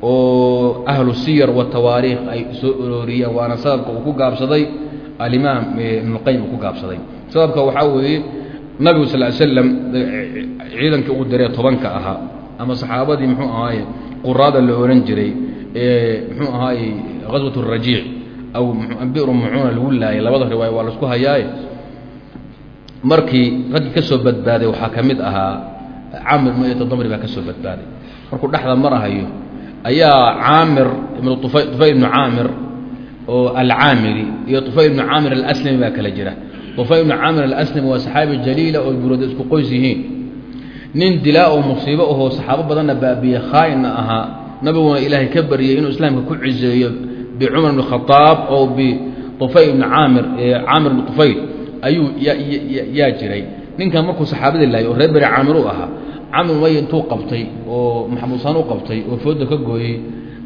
oo ahlu siyar wa tawaariikh ay soo orooriyeen waana sababka uu ku gaabsaday alimaam ibnuqayim uu ku gaabsaday. Sababka waxaa weeye nabigu sal slam ciidanka uu diree tobanka ahaa ama saxaabadii muxuu ahaaye quraada la ohan jiray ee muxuu ahaaye ghaswat rajiic aw biru mucuuna lagu laayay labada riwaaya waa la isku hayaaye markii raggii ka soo badbaaday waxaa ka mid ahaa caamir mtadamri baa ka soo badbaaday markuu dhexda marahayo ayaa caamir ibnu ufayl ibnu caamir oo alcaamiri iyo ufayl ibnu caamir alaslami baa kala jira ufayl ibnu caamir alaslami waa saxaabi jaliila oo burooda isku qoys yihiin nin dilaa oo musiibo ahoo saxaabo badanna baabiye khaa'inna ahaa nabiguna ilaahay ka baryay inuu islaamka ku ciseeyo bicumar ibn khaaab oo biufayl ibni caamir caamir ibnu ufayl ayuu yaa jiray ninkan markuu saxaabadii laayay oo reer beri caamir u ahaa camir may intuu qabtay oo maxamuusaan u qabtay oo fooda ka gooyey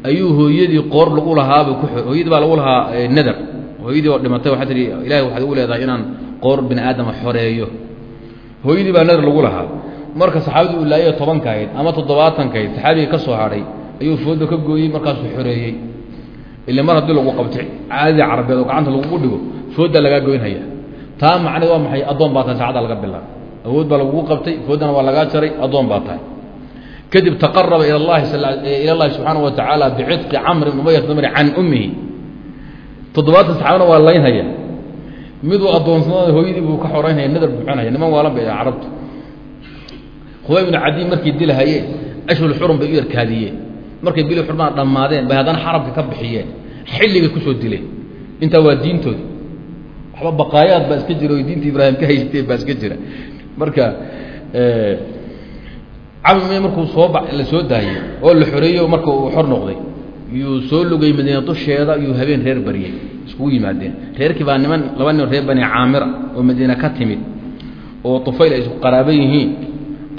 ayuu hooyadii qoor lagu lahaaba hooyadii baa lagu lahaa nadar hooyadii oo dhimatay waxaa tihi ilahay waxaad ugu leedahay inaan qoor bini aadama xoreeyo hooyadii baa nadar lagu lahaa marka saxaabadii uu laayay tobankahayd ama toddobaatankahayd saxaabigii ka soo hadhay ayuu fooda ka gooyey markaasuu xoreeyey ila mar haddii lagu qabtay. Caadadii carabeed oo gacanta lagugu dhigo fooda lagaa goynhaya taa macneed waa maxay? Addoon baa tahay saacadda laga bilaab awood baa lagugu qabtay foodana waa lagaa jaray addoon baa tahay. Kadib taqaraba ila llahi ila llahi subxaana wa tacaala camr ibn umayat damri can ummihi. Toddobaatan saxaabana waa laynhaya miduu addoonsanada hooyadii buu ka xoreynhaya nadar buxinaya niman waalan bay carabtu. Khubay ibnu cadiy markay dilahayeen ashhul bay u yarkaadiyeen. Markay bili xurmaan dhammaadeen bay haddana xarabka ka bixiyeen xilligay ku soo dileen. Intaa waa diintoodi. Waxba baqaayaad baa iska jira o diinta ibraahim ka haysteen baa iska jira. Marka camime markuu soo ba la soo daayey oo la xoreeyo marka uu xor noqday yuu soo lugay madiina dusheeda yuu habeen reer baryey iskugu yimaadeen. Reerkii baa niman laba nin reer bani caamira oo madiina ka timid oo tufayl ay isku qaraaba yihiin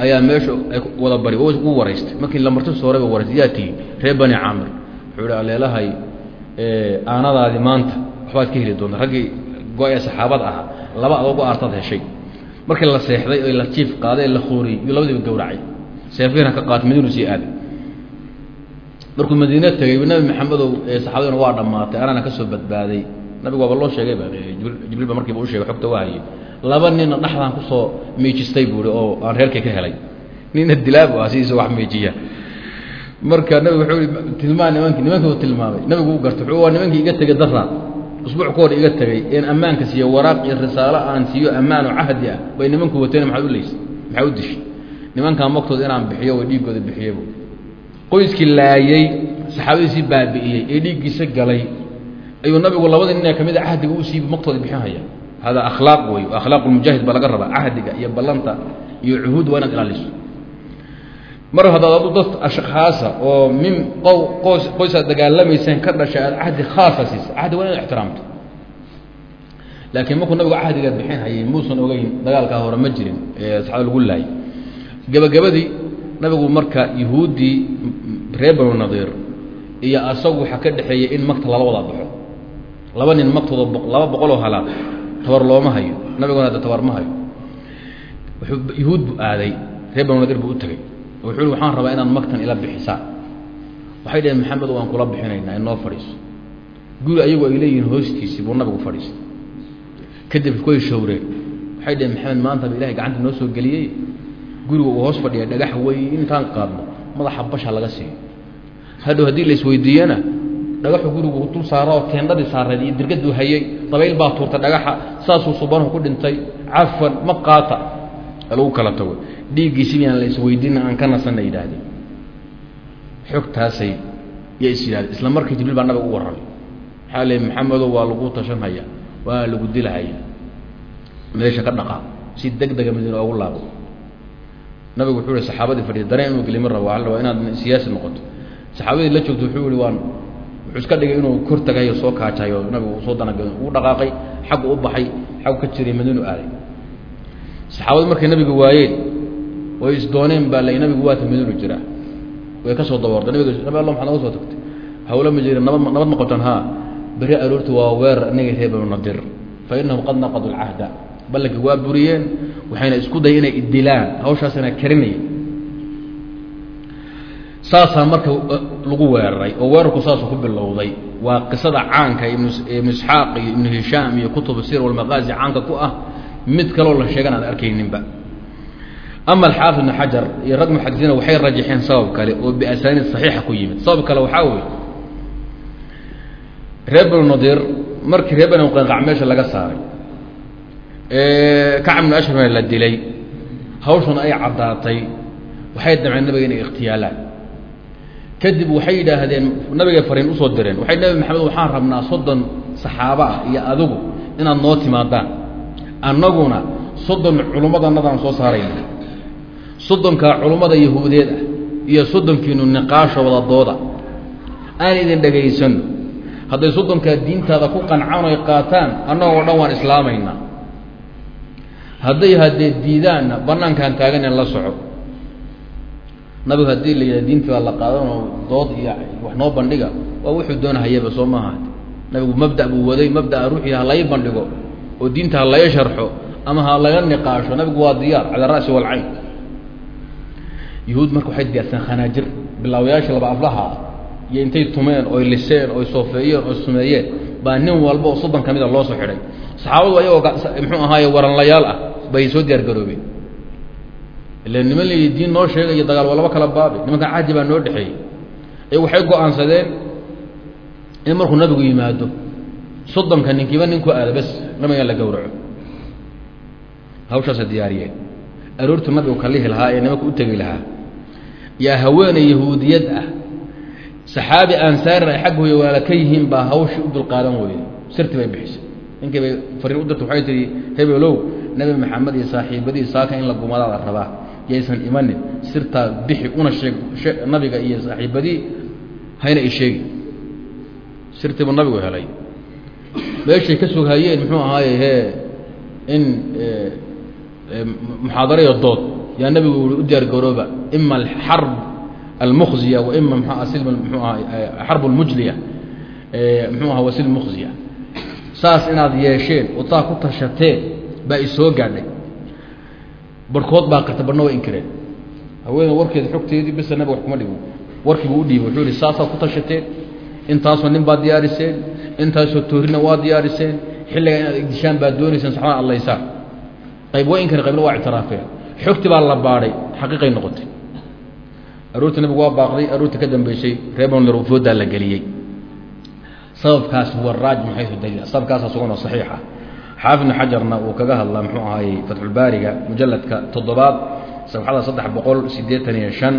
ayaa meesha ay wada bari oo ugu waraystay markii lamarti soorayba waraystay yaa tihi reer bani caamir. Wuxuu ihi aleelahay aanadaadii maanta waxbaad ka heli doonta. Raggii go-ee saxaabada ahaa laba adoogu aartaad heshay. Markii la seexday oo la jiif qaaday la khooriyey iyo labadiiba gawracay seefihina ka qaatay madiinu sii aaday. Markuu madiine tegey nabi maxamedow saxaabaduna waa dhammaatay anaana ka soo badbaaday. Nabigu waaba loo sheegayba jibriil ba markiiba u shegay xogta waa hayay. Laba nina dhexdaan ku soo miijistay buui oo aan reerkay ka helay. Nina dilaabu ah sidiisa wax miijiya marka nabigu wuxuu i tilmaan nimankii nimankii u tilmaamay nabigu u gartay waa nimankii iga tegey daraa usbuuc ka hor iga tegey een ammaanka siiyo waraaq iyo risaalo aan siiyo ammaan oo cahdi ah bay nimanku wateen maxaad u leysay? Maxaa u dishay? Nimankaa magtooda inaan bixiyo way dhiiggooda bixiyebo qoyskii laayey saxaabadiisii baabi'iyey ee dhiiggiisa galay ayuu nabigu labadii nin ee ka mid a cahdiga u siibi magtooda bixinhaya hada akhlaaq wey akhlaaq baa laga rabaa cahdiga iyo ballanta iyo cuhuud waa inaad ilaaliso mar haddaad dad ashkhaasa oo min qoys qoysaad dagaalamayseen ka dhashay aad cahdi khaasa siisa cahdi waa inaad ixtiraamto. Laakiin markuu nabigu cahdigaad bixin hayay muusan ogeyn dagaalkaa hore ma jirin ee saxaabada lagu laayay. Gebagabadii nabigu marka yuhuuddii reer banu nadiir iyo asagu waxaa ka dhexeeyey in magta lala wada baxo. Laba nin magtooda laba boqol oo halaad tabar looma hayo. Nabiguna hadda tabar ma hayo. Yuhuud buu aaday reer banu nadiir buu u tegey wuxuu i waxaan rabaa inaad magtan ila bixisaan waxay dhaheen maxamed waan kula bixinaynaa inoo fadhiiso. Guri ayagu ay leeyihiin hoostiisii buu nabigu fadhiistay. Kadib kuway shawreen waxay dhaheen maxamed maantaba ilahay gacanta noo soo geliyey. Guriga uu hoos fadhiya dhagax wey intaan qaadno madaxa basha laga siiyo. Hadhow haddii la dhagaxu gurigu dul saara oo teendhadii saarayd iyo dirgaduu hayey dabayl baa tuurtay dhagaxa saasuu subanuhu ku dhintay cafan ma qaata. Lagu kala tago dhiiggiisii aan la isweydiina aan ka nasanna yidhaahdeen xogtaasay ya is yidhahdeen isla markii jibriil baa nabiga u warramay. Maxaa le maxamedow waa lagu tashanhaya waa lagu dilahaya. Meesha ka dhaqaa si deg dega madiina ogu laabo. Nabigu wuxuu ihi saxaabadii fadhiya dareen inuu gelima rabo waxa la rabaa inaad siyaasi noqoto. Saxaabadii la joogto wuxuu ihi waan wuxuu iska dhigay inuu kor tagayo soo kaajayo nabigu soo danagay uu dhaqaaqay xaggu u baxay xaggu ka jiray madiinu aaday. Saxaabadu markay nabiga waayeen way isdooneen baa la nabigu waata madiinu jiraa way ka soo daboortay. Nabiga nabi alla maxaad naga soo tagtay. Hawlo ma jirin nabad nabad ma qabtaan haa. Beri aroorti waa weerar inagay reer banu nadir. Fa inahum qad naqadu alcahda ballankii waa buriyeen waxayna isku daya inay idilaan hawshaasina karinaya saasaa marka lagu weeraray oo weerarku saasuu ku bilowday. Waa qisada caanka ibnu isxaaq iyo ibnu hishaam iyo kutubu sir walmaqaazi caanka ku ah. Mid kaloo la sheegan arkayninba ama alxaafid ibnu xajar iyo rag muxadisiina waxay rajaxeen sabab kale oo biasaaniid saxiixa ku yimid sabab kale waxaa weeye reer banu nadir markii reer banu qanqac meesha laga saaray kacab ibnu ashrafna la dilay hawshuna ay caddaatay waxay damceen nabiga inay ikhtiyaalaan kadib waxay yidhaahdeen nabigay fariin u soo direen waxay nabi maxamed waxaan rabnaa soddon saxaaba ah iyo adigu inaad noo timaadaan annaguna soddon culummadanadaan soo saarayna soddonkaa culummada yahuudeed ah iyo soddonkiinu niqaasha wada dooda aan idin dhagaysano hadday soddonkaa diintaada ku qancaan oy qaataan annagoo dhan waan islaamaynaa. Hadday haddee diidaanna bannaankaan taaganen la soco. Nabigu haddii la yidhah diintii baa la qaadanoo dood iyo wax noo bandhiga waa wuxuu doonahayaba soo maaha nabigu mabda buu waday mabdaa ruuxii ha bandhigo oo diinta ha laga sharxo ama ha laga niqaasho nabigu waa diyaar cala ra'si walcayn yuhuud marka waxay diyaarsan khanaajir bilaawayaashii laba aflaha iyo intay tumeen oy liseen oy soofeeyeen oy sumeeyeen baa nin walba oo soddon ka mida loo soo xidhay. Saxaabadu ayagoo muxuu ahaaye waranlayaal ah bay soo diyaar garoobeen ila niman la diin noo sheegay iyo dagaal waa laba kala baabi. Nimankan cahdi baa noo dhexeeyey. Ee waxay go'aansadeen in markuu nabigu yimaado soddonka ninkiiba ninku aada bes nabiga la gowraco. Hawshaasa diyaariyeen. Aroortu nabigu kalihi lahaa ee nimanka u tegi lahaa yaa haweeney yahuudiyad ah. Saxaabi ansaarin ay xag hooya waala ka yihiin baa hawshii u dulqaadan weyday sirti bay bixisay. Ninkii bay fariin u dirta waxay tihi hebelow nabi maxamed iyo saaxiibadii saaka in la gumadaada rabaa. Yaysan imanin sirtaa bixi una sheeg nabiga iyo saaxiibadii hayna i sheegi sirtii buu nabigu helay. Meeshay ka soghayeen muxuu ahaaye hee in muxaadarayo dood yaa nabigu u diyaar garooba ima alxarb almukhziya wa ima mxu silm mxuu aha xarb almujliya. Muxuu aha wasil mukhziya. Saas inaad yeesheen oo taa ku tashateen baa isoo gaadhay. Barhkood baa qirta barhna waa inkireen. Haweeney warkeeda xogteedii bisa nabiga wax kuma dhigo. Warkiibuu u dhiibay wuxuu yihi saasaa ku tashateen intaasoo nin baad diyaariseen intaasoo toorina waa diyaariseen xilliga inaad egdishaan baad doonayseen saxbaan allaysaan qayb waa inkireen qaybna waa ictiraafeen xogti baa la baadhay xaqiiqay noqotay. Aroorta nabigu waa baaqday aroorta ka dambeysay reebonler foodaa la geliyey. Sababkaas huwa raaj min xayu daliil sababkaasa sugan oo saxiixa xaafid ibnu xajarna uu kaga hadlaa muxuu ahaayey fatxulbaariga mujalladka toddobaad sabxada saddex boqol siddeetan iyo shan.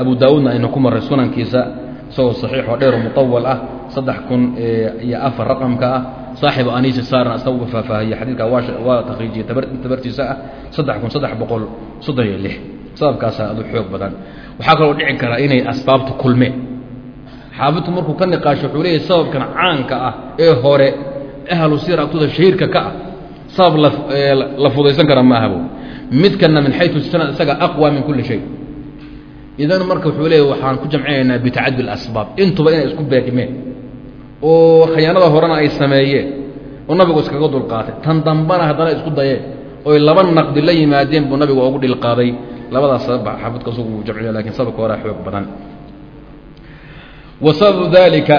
Abu daawuudna aynu ku marray sunankiisa isagoo saxiix oo dheer oo mutawal ah saddex kun iyo afar raqamka ah saaxibu anisi saarna asaga uga faahfaahiyey xadiidka waa takriijiyey tabartiisa ah saddex kun saddex boqol soddon iyo lix. Sababkaasaa adu xoog badan. Waxaa kaloo dhici karaa inay asbaabtu kulmeen. Xaafidku markuu ka niqaasho wuxuu leeyahy sababkan caanka ah ee hore ahlu sir agtooda shahiirka ka ah. Sabab la fudaysan kara maahabo midkana min xayu sanad isaga aqwa min kulli shay. Idan marka wuxuu leeyahy waxaan ku jamcinaynaa bitacadi اlasbaab intuba inay isku beekmeen oo khayaanada horena ay sameeyeen oo nabigu iskaga dulqaatay tan dambana haddana isku dayeen oy laba naqdi la yimaadeen buu nabigu ugu dhilqaaday labadaas sababba xaafidka isagu uu jamciyo laakiin sababka horaa xoog badan. Wa sababu dalika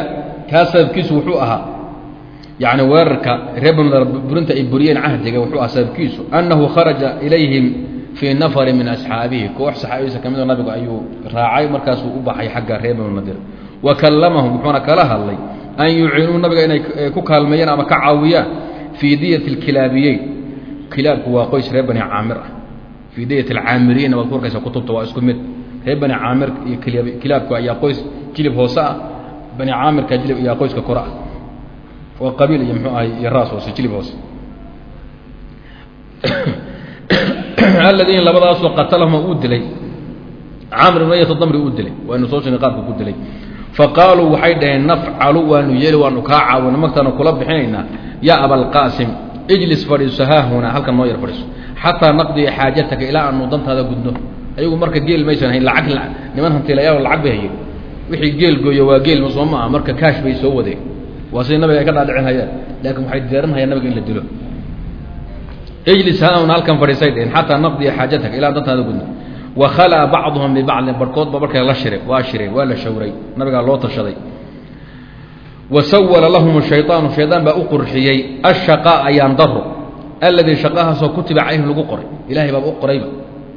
kaa sababkiisu wuxuu ahaa yani weerarka reer burinta ay buriyeen cahdiga wuxuu ahaa sababkiisu annahu kharaja ilayhim fii nafari min asxaabihi koox saxaabadiisa ka midoo nabigu ayuu raacay markaasuu u baxay xagga reer banu nadir. Wa kallamahum wuxuuna kala hadlay an yuciinuu nabiga inay ku kaalmeeyaan ama ka caawiyaan fii diyati اlkilaabiyeyn kilaabku waa qoys reer bani caamir ah. Fii diyati alcaamiriyiinna waad ku arkaysa kutubta waa isku mid. Reer bani caamir iyo kilaabku ayaa qoys jilib hoose ah. Bani caamirka jilib ayaa qoyska kore ah. Waa qabiil iyo mxuu ahay iyo raas hoose jilib hoose. Aladiina labadaasoo qatalahuma uu dilay. Camr ibn ayat damri uu dilay. Waaynu soo sheegay qaabka ku dilay faqaaluu waxay dhaheen nafcalu waanu yeeli waanu kaa caawina magtaanu kula bixinaynaa yaa abalqaasim ijlis fadhiiso haahuna halkan noo yar fadhiiso. Xataa naqdiya xaajataka ilaa aanu dantaada gudno. Ayagu marka geel maysan hayn lacag niman hantiilayaal lacag bay hayeen. Wixii geel gooyo waa geel soo ma aha marka kaash bay soo wadeen. Waa siday nabiga ay ka dhaadhicin laakiin waxay diyaarinhayaan nabiga in la dilo. Ijlis haahuna halkan fadhiisay dhaheen. Xataa naqdiya xaajataka ilaa dantaada gudno wakhalaa bacduhum bibacdin barhkoodba markay la shireen waa shireen waa la shawray nabigaa loo tashaday wa sawala lahum shayطaanu shaydaan baa u qurxiyey ashaqaa ayaan daro alladii shaqahaasoo kutiba calayhim lagu qoray ilahay baaba u qorayba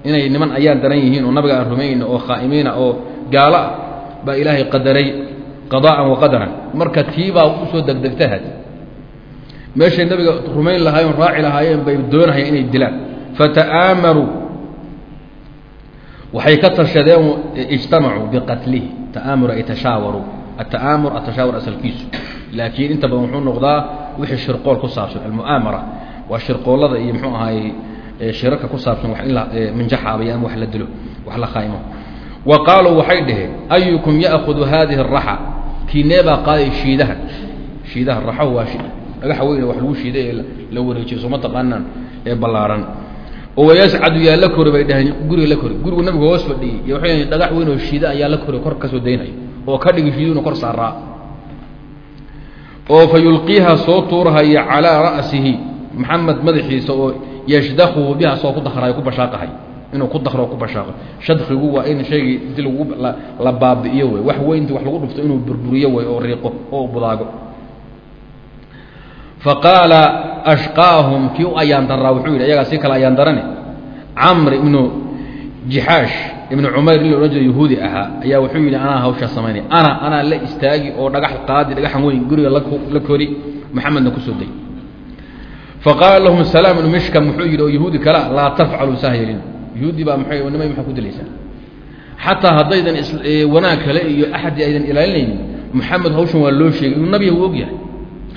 inay niman ayaan daran yihiin oo nabiga aan rumayna oo khaa'imiina oo gaalo ah baa ilaahay qadaray qadaa'an wa qadaran marka tiibaa u soo degdegtahad meeshay nabiga rumayn lahaayeen raaci lahaayeen bay doonahayeen inay dilaan fata'aamaruu waxay ka tashadeen ijtamacuu biqatlihi ta'aamur ay tashaawaruu ata'aamur atashaawur asalkiisu. Laakiin inta badan wuxuu noqdaa wixii shirqool ku saabsan almu'aamara. Waa shirqoollada iyo muxuu ahaayey shirarka ku saabsan wax in la minjaxaabayo ama wax la dilo wax la khaaymo wa qaaluu waxay dhaheen ayukum ya'khudu hadihi araxa kiinee baa qaaday shiidahan shiidaha raxahu waa dhagaxa weyn wax lagu shiiday ee la wareejiyo sooma taqaanaan ee ballaaran oo wayascadu yaa la kori bay dhaheen guriga la kori gurigu nabigu hoos fadhiyey. Iyo waxay dhagax weyn oo shiida ayaa la kori kor ka soo daynayo. Oo ka dhigi shiiduna kor saaraa. Oo fa yulqiiha soo tuurahaya calaa ra'sihi maxamed madaxiisa oo yashdakuhu biha soo ku dakrayo ku bashaaqahay. Inuu ku dakro ku bashaaqo. Shadkigu waa in shaygii inti lagu la baabi'iyo wey wax weynti wax lagu dhufto inuu burburiyo wey oo riiqo oo budaago faqaala ashqaahum kii u ayaan daraa wuxuu yidhi ayagaa si kale ayaan darane camr ibnu jixaash ibnu cumayr in la odhan jiro yahuudi ahaa ayaa wuxuu yidhi anaa hawshaa samaynaya ana anaa la istaagi oo dhagax qaadi dhagaxan weyn guriga la kori maxamedna ku soo day faqaala lahum salaam ibnu mishkam wuxuu yidhi oo yahuudi kalea laa tafcalu sahyelin yahuudi baa maxay nimay maxaa ku dilaysaa xataa haddaydan wanaag kale iyo axadii aydan ilaalinaynin maxamed hawshan waa loo sheegay inuu nabiga u og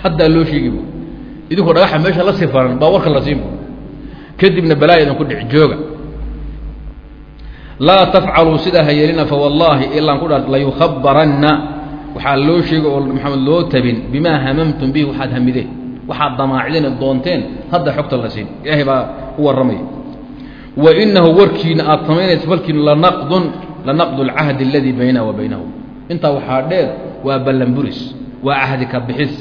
haddaa loo sheegi bu idinkoo dhagaxa meesha la sifaran baa warka la siinbu kadibna balaayadan ku dhici jooga. Laa tafcaluu sidaa ha yeelina fawallaahi ilaan ku dha layukhabaranna waxaa loo sheegay oo maxamed loo tabin bimaa hamamtum bihi waxaad hamideen. Waxaad damaacideen doonteen. Hadda xogta la siin. Ilaahay baa u warramaya wa inahu warkiina aad samaynaysa falkiina lanaqdun lanaqdu alcahdi aladii baynana wa baynahu. Intaa waxaa dheer waa ballan buris waa cahdi ka bixis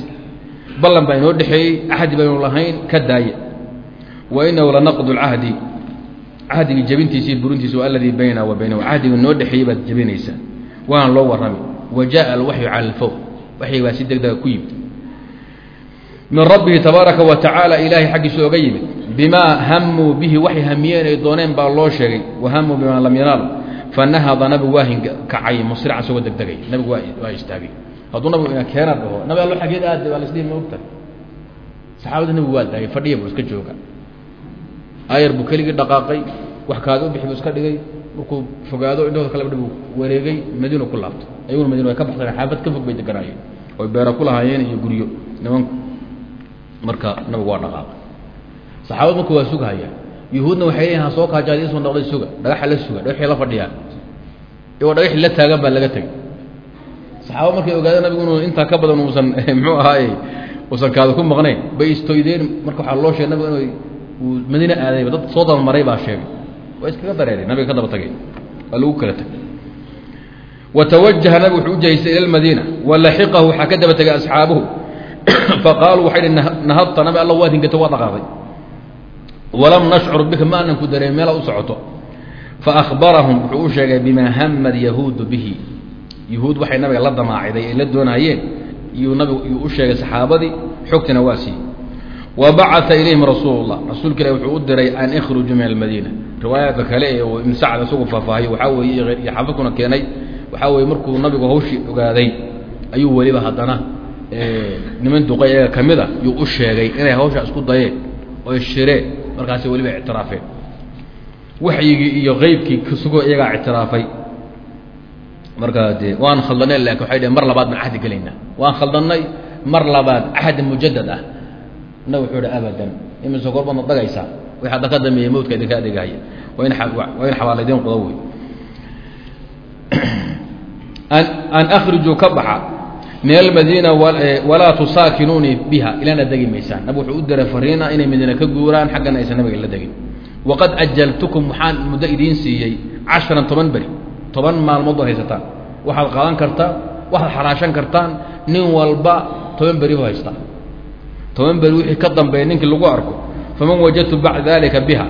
ballan baa inoo dhexeeyey axdi baynu lahayn ka daaya wa inahu lanaqdu alcahdi cahdigii jebintiisii burintiisa aladii baynana wa baynahu. Cahdigii noo dhexeeyey baad jebinaysaa waana loo warrami wa jaءa alwaxyu cala alfawq. Waxyi baa si deg dega ku yimid. Min rabbihi tabaaraka wa tacaala ilaahay xaggiisa oga yimid. Bimaa hamuu bihi waxay hamiyeen ay dooneen baa loo sheegay. Wa hamuu bimaa lam yanaalu fanahada nabigu waa hinkacay musrica isagoo degdegay. Nabigu waa istaagay hadduu nabigu ina keena dhaho nabi allo xageed aad waa lasdhihi ma ogtahay? Saxaabada nabigu waa daayay fadhiya buu iska jooga ayar buu keligii dhaqaaqay wax kaada u buu iska dhigay markuu fogaado indhahooda kale dhib wareegay madiinu ku laabtay ayaguna madina way ka baxsaneen xaafad ka fog bay deganaayeen. Oy beera ku lahaayeen iyo guryo. Nimanku marka nabigu waa dhaqaaqay. Saxaabad marka waa sugahaya yuhuudna waxay leeyihiin ha soo kaajaadiisoo noqday suga dhagaxa la suga dhagaxii la fadhiyaa. Iyagoo dhagaxii la taagan baa laga tegay saxaaba markay ogaadeen nabigu inuu intaa ka badan uusan muxuu ahaaye uusan kaada ku maqnayn bay istoydeen marka waxaa loo sheegay nabigu inuu uu madiine aadayba dad soo dabamaray baa sheegay. Waa iskaga dareereen nabiga ka daba tagay. Waa lagu kala tegay watawajaha nabigu wuxuu u jahaystay ila lmadiina walaxiqahu waxaa ka daba tegay asxaabuhu. Faqaaluu waxay hi nahadta nabi alla waad hingato waa dhaqaaqday. Walam nashcur bika ma anan ku dareen meela u socoto. Faahbarahum wuxuu u sheegay bimaa hamad yahuudu bihi yahuud waxay nabiga la damaaciday ay la doonaayeen yuu nabigu yuu u sheegay saxaabadii xogtina waa siiyey wa bacaa ilayhim rasuul lah rasuulka ilahi wuxuu u diray an ikhrujuu min almadiina. Riwaayaadka kale ee uu ibn sacd isagu faahfaahiyo waxaa weeye iyo xaafadkuna keenay waxaa weeye markuu nabigu hawshii ogaaday ayuu weliba haddana niman duqay iyaga ka mid a yuu u sheegay inay hawshaa isku dayeen oy shireen markaasi weliba ictiraafeen. Waxyigii iyo qeybkii kasugoo iyagaa ictiraafay markaa dee waan khaldanay laakiin waxay dhhen mar labaad baan cahdi gelaynaa. Waan khaldannay mar labaad cahdi mujadad ah. Na wuxuu hi abadan imise goor baadna dagaysaa? Wix hadda ka dambeeyey mawdka idinka adeegahaya waa in waa in xabaalaydin qodo wey an akrijuu ka baxa min almadiina walaa tusaakinuunii biha ilaana degi maysaan. Nabig wuxuu u diray fariina inay madiina ka guuraan xaggana aysan nabiga la degin. Waqad ajaltukum waxaan muddo idiin siiyey casharan toban beri toban maalmood baad haysataan. Waxaad qaadan kartaan waxaad xaraashan kartaan nin walba toban beri bu haystaa. Toban beri wixii ka dambeeya ninkii lagu arko faman wajadtu bacda dalika biha?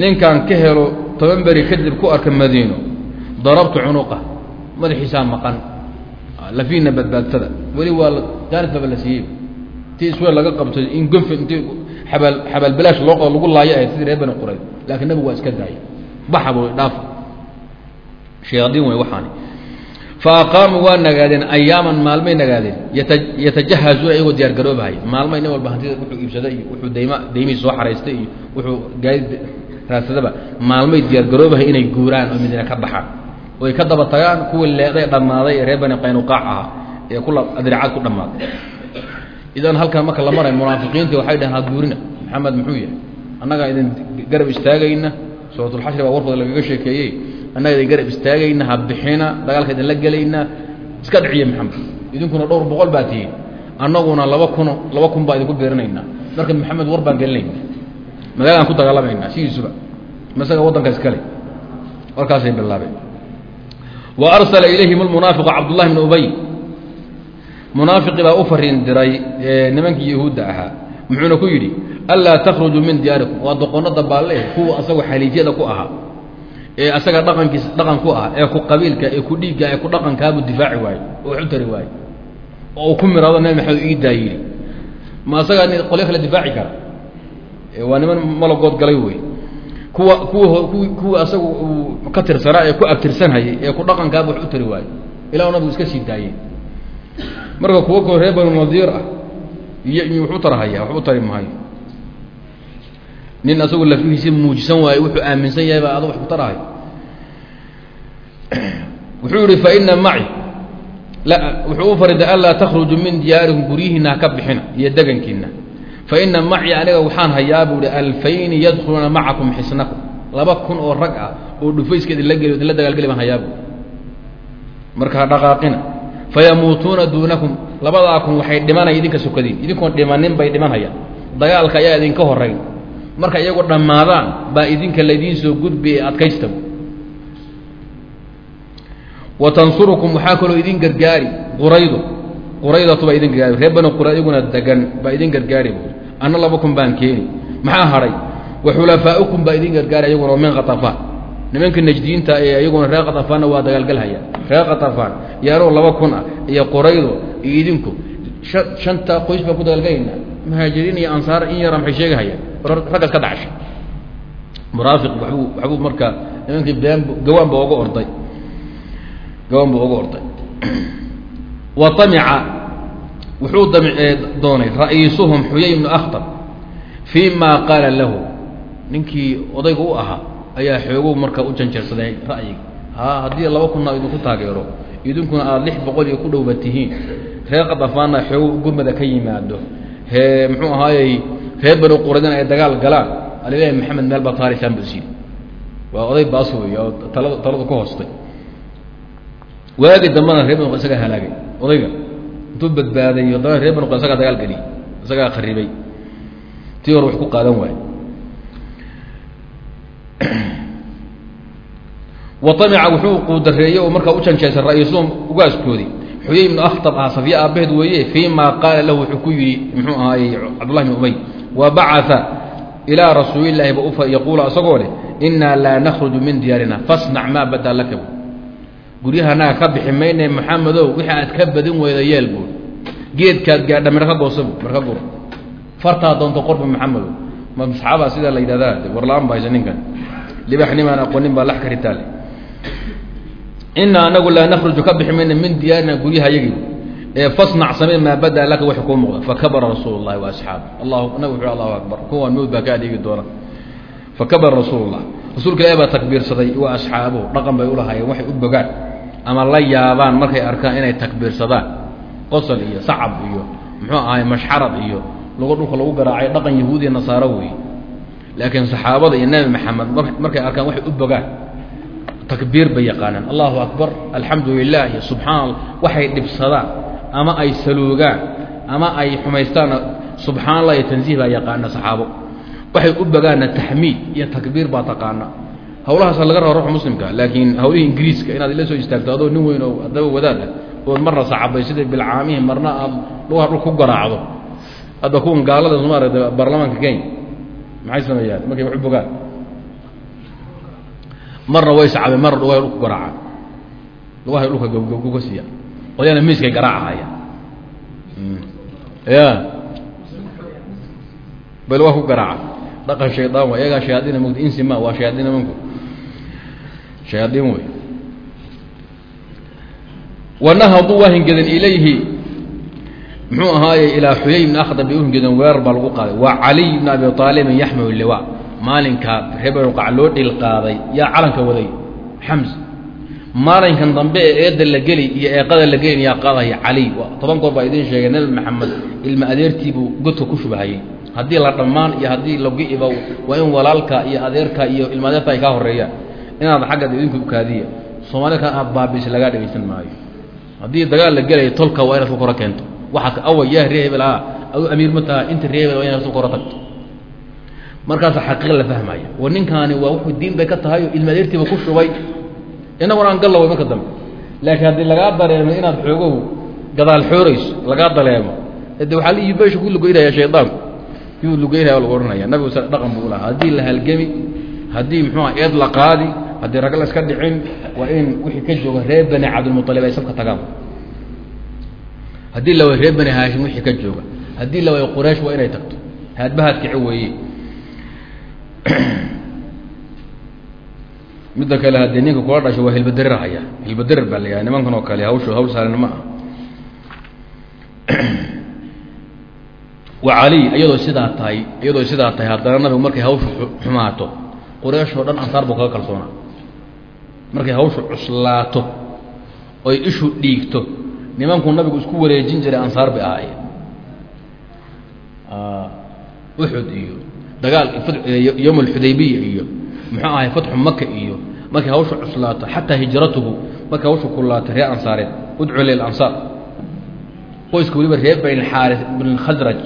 Ninkaan ka helo toban beri kadib ku arka madiino darabtu cunuqa madaxiisaa maqan. Lafiina badbaadsada weli waa jaanis baba la siiyey. Ti isweel laga qabto in gonfi inti xabaal xabaalbilaash loo qado lagu laayo ahayd sidii reer bani qurayd laakiin nabigu waa iska daayay baxa bu dhaafa shayaadiin wey waxaani fa aqaamuu waa nagaadeen ayaaman maalmay nagaadeen yata yatajahazuuna iyagoo diyaar garoobahaya maalmay nin walba hantida wuxuu iibsaday iyo wuxuu dayma daymihii soo xaraystay iyo wuxuu gaadi raadsadaba maalmay diyaar garoobahay inay guuraan oo madiina ka baxaan. Oy ka daba tagaan kuwii leeday dhammaaday ee reer bani qaynuqaac ahaa ee kula adricaad ku dhammaaday. Idan halkan marka la maray munaafiqiinti waxay dhaheen ha guurina maxamed muxuu yahay? Annagaa idin garab istaagayna suuratulxashri baa warkooda lagaga sheekeeyey annaga idin garab istaagayna ha dagaalka idinla gelayna iska dhiciya maxamed idinkuna dhowr boqol baa tihiin annaguna laba kun laba kun baa idinku beerinaynaa marka maxamed war baan gelinayna magaalaan ku dagaalamaynaa sidiisuba masaga waddanka iskale warkaasay bilaabeen wa arsala ilayhim almunaafiqu cabdullahi bn ubay munaafiqii baa u fariin diray nimankii yahuudda ahaa muxuuna ku yidhi anlaa takhrujuu min diyaarikum waa doqonnada baalle kuwa asagoo xaliisyada ku ahaa ee asaga dhaqankiis dhaqan ku ah ee ku qabiilka ee ku dhiigga ee ku dhaqankaabuu difaaci waayo oo wax u tari waayo oo uu ku miraado nabi maxamed iidaa yidhi. Ma asagaa qolyo kale difaaci kara? Waa niman malagood galay wey kuwa kuwa kuwa asagu uu ka tirsanaa ee ku abtirsanhayay ee ku dhaqankaaba wax u tari waayo ilah nabigu iska sii daayeen marka kuwa koo reer banu nadiir ah iyo wuxu tarahaya waxu tari maayo nin asagu lafihiisi muujisan waayo wuxuu aaminsan yahay baa adu wax ku tarahay. Wuxuu yihi faina maci wuxuu u fariday anlaa takhrujuu min diyaarikum guryihiina haka bixina iyo degankiina faina maci aniga waxaan hayaa buu hi alfayni yadkhuluuna macakum xisnakum. Laba kun oo rag ah oo dhufayska idinla geli idinla dagaalgeli baan hayaabu marka ha dhaqaaqina. Fayamuutuuna duunakum. Labadaa kun waxay dhimanaya idinka sokadiin idinkoon dhimanin bay dhimanhayaan dagaalka ayaa idinka horeyn marka iyagu dhammaadaan baa idinka laydiin soo gudbi ee adkaysta. Wa tansurukum waxaa kaloo idin gargaari quraydo. Quraydatu baa idin gargaari. Reer bani qura iyaguna degan baa idin gargaari bu anna laba baan keeni. Maxaa hadhay wa xulafaa'ukum baa idin gargaara iyaguna min khatafaan nimanka najdiyiinta ee iyaguna reer khatafaanna waa dagaalgalhaya. Reer khatafaan iyo laba kun ah iyo qoraydo iyo idinku. Shanta qoys baan ku dagaalgalaynaa muhaajiriin iyo ansaar in yara maxay sheegahayaan raggaas ka dhacashay munaafiq waxbuu waxbuu marka nimankii been gawaan ba oga orday. Gawaan buu oga orday. Wa amica wuxuu doonay ra'iisuhum xuyay ibnu akhtar fii qaala lahu. Ninkii odayga u ahaa ayaa xoogow marka u janjarsaday ra'yiga ha haddii laba kunna idinku taageero idinkuna aada lix boqol iyo ku dhowba tihiin reer qadafaanna xoogow gurmada ka yimaado. Muxuu ahaayey reer banu quraydana ay dagaal galaan. Alilahi maxamed meel baa taarisan bu isiidi waa oday baas oo talada taladu ka hoostay. Waagi dambana reer banu isagaa halaagay. Odayga intuu badbaaday haddana reer banu isagaa dagaal geliyey isagaa kharibay. Tii hore wax ku qaadan waaye waamica wuxuu quudareeyey oo markaa u janjeesay ra'iisuhum ugaaskoodii xuyay ibnu akhtab ah safiya aabbaheed weeye fii ma qaala lahu wuxuu ku yidhi muxuu ahaayey cabdullahi bn umay wa bacaa ilaa rasuulilaahi ba yaquulu asagoo leh innaa laa nakhruju min diyaarina fasnac maa badaa laka guryahanaga ka bixi mayne maxamedow wixii aad ka badin weyda yeel buui geedkaad gaadha midho ka goosabu midho ka gur fartaa doonto qorba maxamedow ma saxaaba sidaa la yidhahdaa warla-aan ba haysa ninkan. Libaxnimaan aqoonin baa lax ka ritaale. Inaa anagu laa nakhruju ka bixi mayna min diyaarina guryaha yagii fasnac samee maa badaa laka wax kuu muuqda fakabara rasuulu llahi wa asxaabu allah nabig wuxu allahu akbar kuwan mawd baa ka adeegi doona fakabara rasuulu llah rasuulka ilahi baa takbiirsaday wa asxaabuhu dhaqan bay ulahaayeen waxay u bogaan ama la yaabaan markay arkaan inay takbiirsadaan qosol iyo sacab iyo muxuu ahay mashxarad iyo lugo dhulka lagu garaacay dhaqan yahuudiya nasaaro weeye laakiin saxaabada iyo nebi maxamed markay arkaan waxay u bogaan takbiir bay yaqaanaan allahu akbar alxamdu lilah iyo subxaan allah waxay dhibsadaan ama ay saloogaan ama ay xumaystaan subxaan allah iyo tansiih baa yaqaana saxaabo. Waxay u bogaanna taxmiid iyo takbiir baa taqaana. Hawlahaasa laga raba ruuxa muslimka laakiin hawlihii ingiriiska inaad ila soo istaagto adoo nin weyn oo haddaba wadaad ah ood marna sacabay sida bilcaamihi marna aad lugaha dhul ku garaacdo. Hadda kuwan gaalada somaarata baarlamaanka kenya maxay sameeyaan markay wax u bogaan. Marna way sacabeen marna lugahay dhul ku garaacaan. Lugahay dhulka gabgabku ka qolyana miiskay garaacahaya ya bay lugaha ku garaaca. Dhaqan shaydaan wa iyagaa shayaadiina mogta insi ma waa shayaadiin nimanku shayaadiin wey. Wanahaduu waa hingeden ilayhi. Muxuu ahaaye ilaa xuyay ibn akhdab bay u hingeden weerar baa lagu qaaday. Waa caliy ibn abi aalibin yaxmilu liwa maalinkaa reebaruqac loo dhil qaaday. Yaa calanka waday xams maalinkan dambe ee eedda la geli iyo eeqada la gelin qaadaya caliy toban goor baa idiin sheegay nebi maxamed ilma adeertiibuu godka ku shubahayey haddii la dhammaan iyo haddii lagu-iba waa in walaalka iyo adeerka iyo ilma adeerta ay kaa horeeyaan inaad xagga idinku kaadiya soomaalida kan aad baabiisa lagaa dhegaysan maayo. Haddii dagaal la gelayo tolka waa inaad ku koro keento. Waxaa awa yaa ree hebel ah aduu amiir ma taha inta ree waa inaad ku koro tagto. Markaasa xaqiiq la fahmaya wa ninkaani waa wuxuu diin bay ka tahay oo ilma adeertiiba ku shubay inaguna aan galla way marka dambe. Laakiin haddii lagaa dareemo inaad xoogow gadaal xoorayso lagaa dareemo de waxaa liyi beesha ku lugeynaya shaydaanku yuu lugeynaya lagu ohanaya nabigu s dhaqan buu lahaa haddii la halgemi haddii muxuuha eed la qaadi haddii rag la iska dhicin waa in wixii ka jooga reer bani cabdilmualib ay sabka tagaan. Haddii la way reer bani haashim wixii ka jooga haddii la way quraysh waa inay tagto haadbahaad kici weeye midda kale haddii ninka kula dhasho waa hilbaderer haya. Hilbaderer baa la yahay nimankan oo kale hawshu hawl saaran ma ah wa caliy iyadoo sidaa tahay iyadoo sidaa tahay haddana nabigu markay hawshu xumaato quraysh oo dhan ansaar buu kaga kalsoonaa. Markay hawshu cuslaato oy ishu dhiigto nimankuu nabigu isku wareejin jiray ansaar bay ahaayeen. Uxud iyo dagaal yowm alxudaybiya iyo muxuu ahay fatxu maka iyo markay hawshu cuslaato xataa hijratuhu markay hawshu kulaato reer ansaareed udcu lilansaar qoyska weliba reer bani xaaris bn khasraj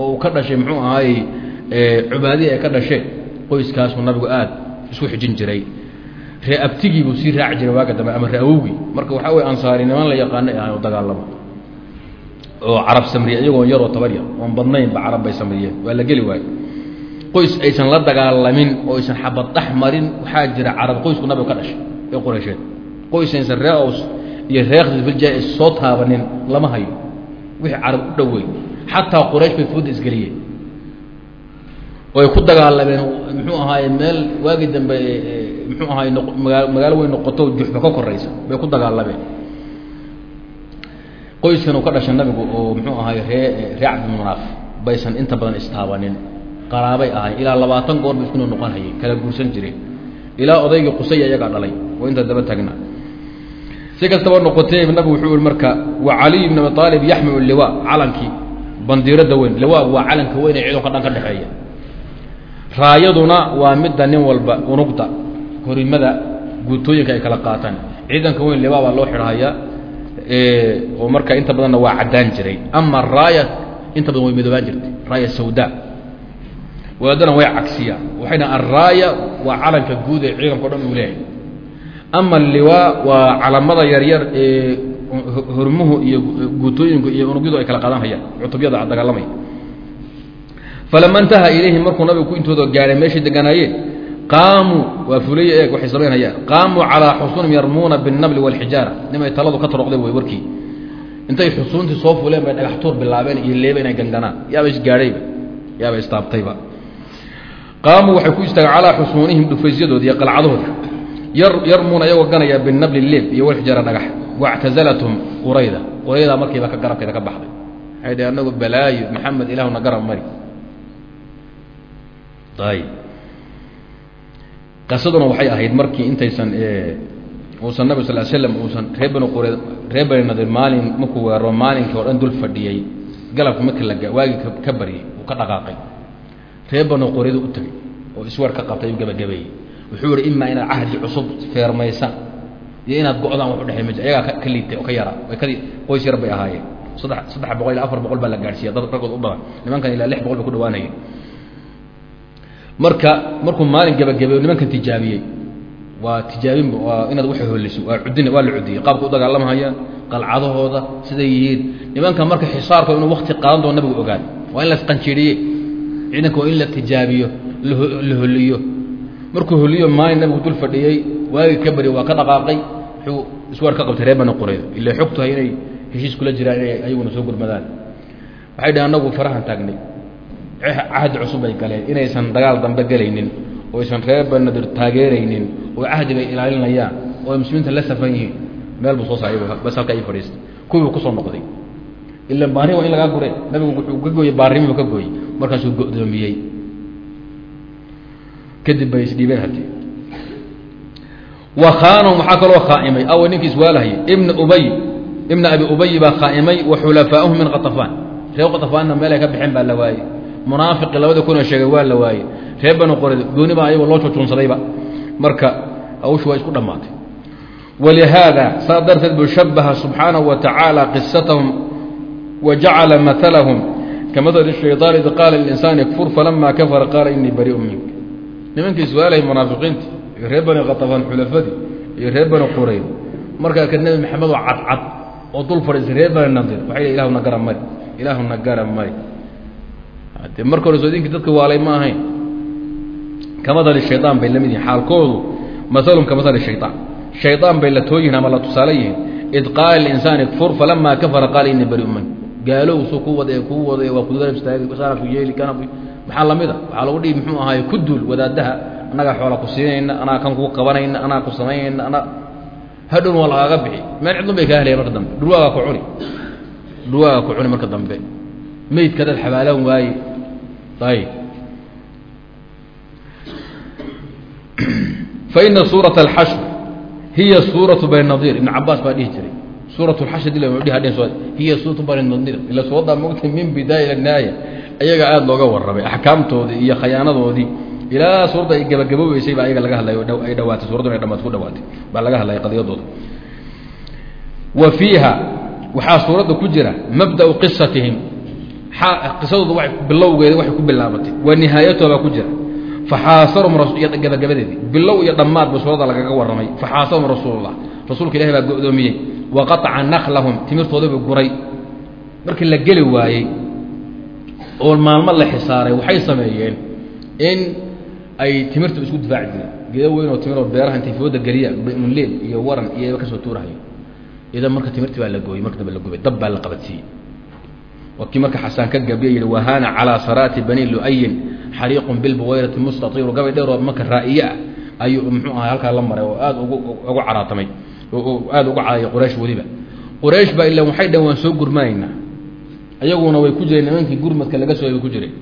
oo uu ka dhashay muxuu ahaayey cubaadihi ay ka dhasheen qoyskaasuu nabigu aada isku xijin jiray. Ree abtigii buu sii raaci jiray waaga dambe ama ree awowgii. Marka waxaa wey ansaari niman la yaqaanay ahay oo dagaalamo oo carab samriya iyagoon yaroo tabar yar oon badnaynba carab bay samriyeen waa la geli waayo qoys aysan la dagaalamin oo aysan xabad dhex marin waxaa jira carab qoysku nabiga ka dhashay ee quraysheed. Qoys aysan ree aws iyo ree khilfilja ay soo taabanin lama hayo. Wixii carab u dhowey xataa quraysh bay fooda isgeliyeen. Oo ay ku dagaalameen muxuu ahaaye meel waagii dambe muxuu ahaaye magaa magaalo weyn noqoto juxba ka koraysa. Bay ku dagaalameen. Qoyskan uu ka dhashay nabigu oo muxuu ahaaye ree ree cabdimanaaf baysan inta badan istaabanin qaraabay ahay ilaa labaatan goor ba iskuna noqon hayay kala guursan jireen ilaa odaygii qusaya iyagaa dhalay oo inta daba tagnaa. Si kastaba noqotee nabigu wuxuu yihi marka wa caliy bn abi yaxmilu liwa calankii bandiirada weyn liwa waa calanka weyn ee ciidanka dhan ka dhexeeya. Raayaduna waa midda nin walba unugda horimada guutooyinka ay kala qaataan. Ciidanka weyn liwa baa loo xidhahayaa oo marka inta badanna waa caddaan jiray. Ama raaya inta badan way midoobaan jirtay. Raaya sawda wadaadana way cagsiyaan waxay dhahan alraaya waa calanka guud ee ciidanka o dhan uu leeyahay. Ama alliwaa waa calamada yaryar ee hormuhu iyo guutooyinku iyo unugyadu ay kala qaadan cutubyada dagaalamaya falama intaha ilayhi markuu nabigu ku intooda gaadhay meeshay deganaayeen qaamuu waa fuliye eeg waxay samaynhayaan qaamuu calaa xusuunim yarmuuna binnabli waalxijaara nimay taladu ka taroqday way warkii intay xusuuntii soo fuleen bay dhagax tuur bilaabeen iyo leeba inay ganganaan. Yaaba isgaadhayba yaaba istaabtayba qaamuu waxay ku istaageen calaa xusuunihim dhufaysyadooda iyo qalcadahooda. Yarmuuna iyagoo ganaya binabli leeb iyo walxijaara dhagax. Wactazalathum qurayda. Quraydaa markiiba ka garabkeeda ka baxday. Waxay dhhi anagu balaayo maxamed ilaahuna garab mari. Ayb qisaduna waxay ahayd markii intaysan uusan nabig sal slam uusan reer bani qure reer bani nadir maalin markuu weero maalinkii o dhan dul fadhiyey galabka markii la waagii ka baryay uu ka dhaqaaqay reer bani qurayda u tegey oo isweer ka qabtay u gebagabeeyey wuxuu yihi imaa inaad cahdi cusub feermaysaan iyo inaad go-daan wax udhexay ma ayagaa ka liitay oo ka yaraa ka qoys yar bay ahaayeen. Saddex saddex boqol ilaa afar boqol baa la gaadhsiiya dad raggood u badan. Nimankan ilaa lix boqol bay ku dhawaanayeen marka markuu maalin gebagabeeyo nimankan tijaabiyey. Waa tijaabin waa inaad waxa holiso waa udin waa la cudiyey qaabka u dagaalamahayaan qalcadahooda siday yihiin. Nimanka marka xisaarka inuu wakti qaadan doo nabigu ogaad waa in la isqanjiriye ciidanka waa in la tijaabiyo la holiyo. Markuu holiyo maalin nabigu dul fadhiyey waagii ka bari waa ka dhaqaaqay wuxuu iswaar ka qabtay reer bani quraydo ila xogtahay inay heshiis kula jiraan inay ayaguna soo gurmadaan. Waxay dhahen anagu farahan taagnay. Cahdi cusub bay galeen. Inaysan dagaal dambe gelaynin oo aysan reer banadir taageeraynin oo cahdi bay ilaalinayaan oo ay muslimiinta la safan yihiin. Meel buu soo saay bas halkaa ii fadhiistay. Kuwii ku soo noqday. Ila baari waa in lagaa gure nabigu wuxuu ka gooyey baarimibu ka gooyey markaasuu go'doomiyey. Kadib bay isdhiibeen hati wa khaanahum waxaa kaloo khaaimay. Aw ninkii iswaalahayay ibna ubay ibna abi ubay baa khaaimay wa xulafaa'uhum min katafaan reer katafaanna meel ay ka baxeen baa la waayey. Munaafiqi labada kuna sheegay waa la waayey. Reer banu qoreed gooni ayagoo loo jujuunsadayba marka hawshu waa isku dhammaatay. Walihaada saa darteed buu shabaha subxaanahu wa tacaala qisatahum wa jacala matalahum kamaal shayaan id qaala linsaan ikfur falama kafara qaala inii bariiu mink nimankii su'aalay munaafiqiinta iyo reer bani khatafaan xulafadii iyo reer bani qurayn markaa ka nebi maxamed oo cadcad oo dul fadhiistay reer bani nadir waay l ilahuna gara mari ilaahuna gara mari de marka hore soo dinkii dadka waalay ma ahayn kamadali shayaan bay la mid xaalkoodu maalum kamadali shayaan shayaan bay la too ama la tusaale yihiin id qaala linsaan ikfur falama kafara qaala inii bariiu mink gaalow ku wada ku wada waa kududa yeeli kana maxaa lamida waxaa lagu dhihi muxuu ahaaye ku duul annagaa xoola ku siinayna anaa kan kuu qabanayna anaa ku samaynayna anaa hadhown waa lagaaga bixi. Meel cidun bay kaa helayan marka dambe. Dhurwaagaa ku cuni. Dhurwaagaa ku cuni marka dambe. Meydka dad xabaalaan waaye. Ayb fa ina suurata alxashr hiya suuratu baynadiir ibnu cabaas baa dhihi jiray suuratu bani nadiir ila suuraddaa mogta min bidaaya ila naaya. Ayaga aada looga warramay axkaamtoodii iyo khayaanadoodii. Ilaa suuradda ay gabagaboobeysay baa ayaga laga hadlayo ay dhawaatay. Suuradduna ay dhamaat ku dhawaatay. Baa laga hadlaya qadiyadooda. Wa fiiha waxaa suuradda ku jira mabda'u qisatihim qisadooda wa bilowgeeda waxay ku bilaabatay. Wa nihaayatooda baa ku jira. Faxaasarum gabagabadeedii. Bilow iyo dhammaad ba suuradda lagaga warramay. Faxaasarum rasuulullah. Rasuulka ilahi baa go'doomiyey wa qataca naklahum timirtoodaba guray. Markii la geli waayey oo maalmo la xisaaray waxay sameeyeen in ay timirta isku difaaci jireen. Geedo weyn oo timir oo beeraha intay fooda geliyaan munleed iyo waran iyo ka soo tuurahayo idan marka timirti baa la gooyey marka dambe la gubay dab baa la qabadsiiyey. Waa kii marka xasaan ka gabiya yihi wahana calaa saraati bani lu'ayin xariiqun bilbuwayrati mustatiiru. Gabay dheer oo marka raa'iye ah ayuu muxuu ahay halkaa la maray oo aada ugu ugu caraatamay aada uga caayay quraysh weliba. Quraysh baa ilan waxay dhan waan soo gurmanaynaa ayaguna way ku jireen nimankii gurmadka laga sooy bay ku jireen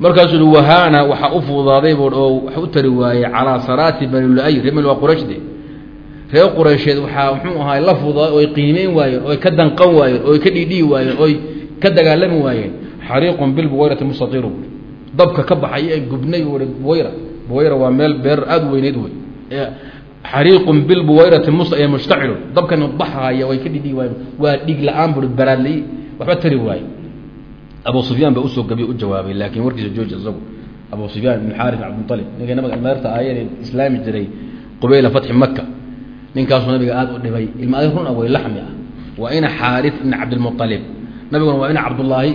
markaasuu uhi wahana waxaa u fududaaday bu oo wax u tari waayey calaa saraati bani lu-ay remel waa qurayshde reer quraysheed waxaa muxuu ahaay la fududaaday oy qiimeyn waayeen oy ka danqan waayeen oy ka dhiidhihi waayeen oy ka dagaalami waayeen. Xariiqun bilbuwayrati mustatiiru. Dabka ka baxay ee gubnay buwayra buwayra waa meel beer aada weyneyd wey xariiqun bilbuwayrati mus ee mushtacilu dabkan baxaaya way ka dhidhihi waayeen waa dhig la'aan bui baraadlay waxba tari waaye abu sufyaan ba u soo gabiy u jawaabay laakin warkiisa jooji isagu. Abu sufyaan ibn xaari cabdmualib ninka nabiga almeerta aayadee islaami jiray qubayla fatxi maka ninkaasuu nabiga aada u dhibay. Ilma adi run awey laxmi ah. Waa ina xaari ibn cabdilmualib nabiguna waa ina cabdullaahi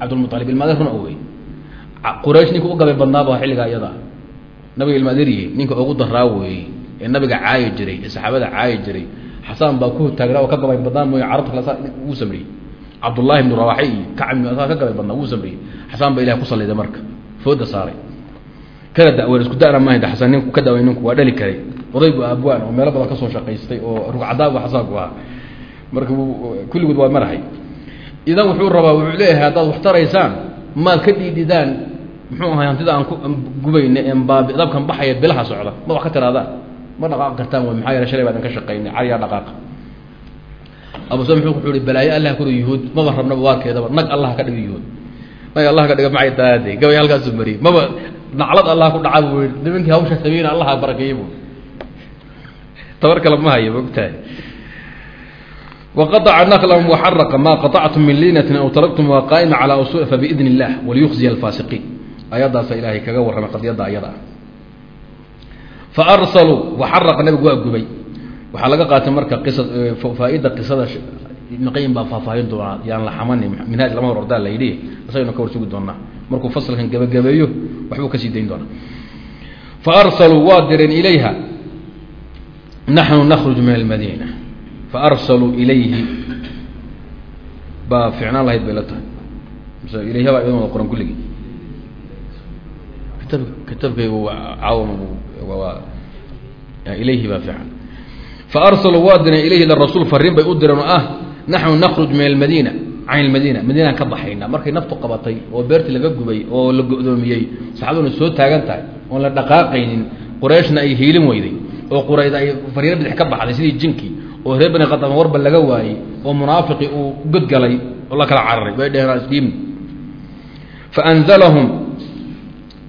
cabdilmualib ilma adi run awey quraysh ninka u gabay badnaaba xilligaa iyada. Nabiga ilma adeeryihi ninka ugu daraa weeyey ee nabiga caayi jiray ee saxaabada caayi jiray. Xasaan baa ku taagnaa oo ka gabay badnaa mooye carabta kale uu samriyey. Cabdullahi ibnu rawaxe iyo kacab ka gabay badnaa wuu samriyey. Xasaan baa ilahay ku salliday marka fooda saaray. Kana daweer isku da'na maahayn xasaan ninku ka daway ninku waa dhali karay. Oday bu abwaan oo meelo badan ka soo shaqaystay oo rugcadaab xasaanku ahaa. Marka kulligood waa marahay. Idan wuxuu rabaa wuxuu leeyahay haddaad wax taraysaan maad ka dhiididaan muxuu ahay hantida aan en baabi dabkan baxaya bilaha socda ma wax ka tiraadaan ma dhaqaaqi kartaan wy maxaa yeele shalay baa ka shaqaynay caliyaa dhaqaaqa. Abu sam muxuu uhi balaayo allah kuru yuhuud maba rabnaba waarkeedaba nag allah ka dhiga yuhuud. Nag allah ka dhiga macay daaade gabay halkaasu mariyey maba naclad allah ku dhaca buu yii nimankii hawsha sameyna allaha barakeeye bu tabar kale ma hayo maogtahay waqaaca naklan waxaraqa maa qaطactum min liinatin aw taraktumuha qaa'ima calaa usul fabidn اllah waliyuqziya alfaasiqiin ayadaasa ilaahay kaga warramay qadiyadda ayada ah faarsaluu waxaraqa nabigu waa gubay. Waxaa laga qaatay marka faaida qisada ibn baa faahfaahin doonaa. Yaan la xamani minhaaj lama hor ordaa la yidhi isagaynu ka warsugi doonaa markuu faslkan gebagabeeyo waxbuu ka sii dayn doonaa. Faarsaluu waa direen ilayha naxnu nakruj min almadiina. Faarsaluu ilayhi baa ficnaan lahayd bay la tahay. Ilayha baa idan wada qoran kulligii kitab kitaabkaygu caawam ilayhi baa fiican faarsaluu waa direen ilayhi lirasuul fariin bay u direen oo ah naxnu nakruj min almadiina can ilmadiina madiinaan ka baxayna markay naftu qabatay oo beertii laga gubay oo la go-doomiyey saxaabaduna soo taagan tahay oon la dhaqaaqaynin qurayshna ay hiilin weyday oo qurayd ay fariiro bidix ka baxday sidii jinkii oo reer bani khataban warba laga waayey oo munaafiqii uu godgalay oo la kala cararay bay dheheen isdiim faanzalahum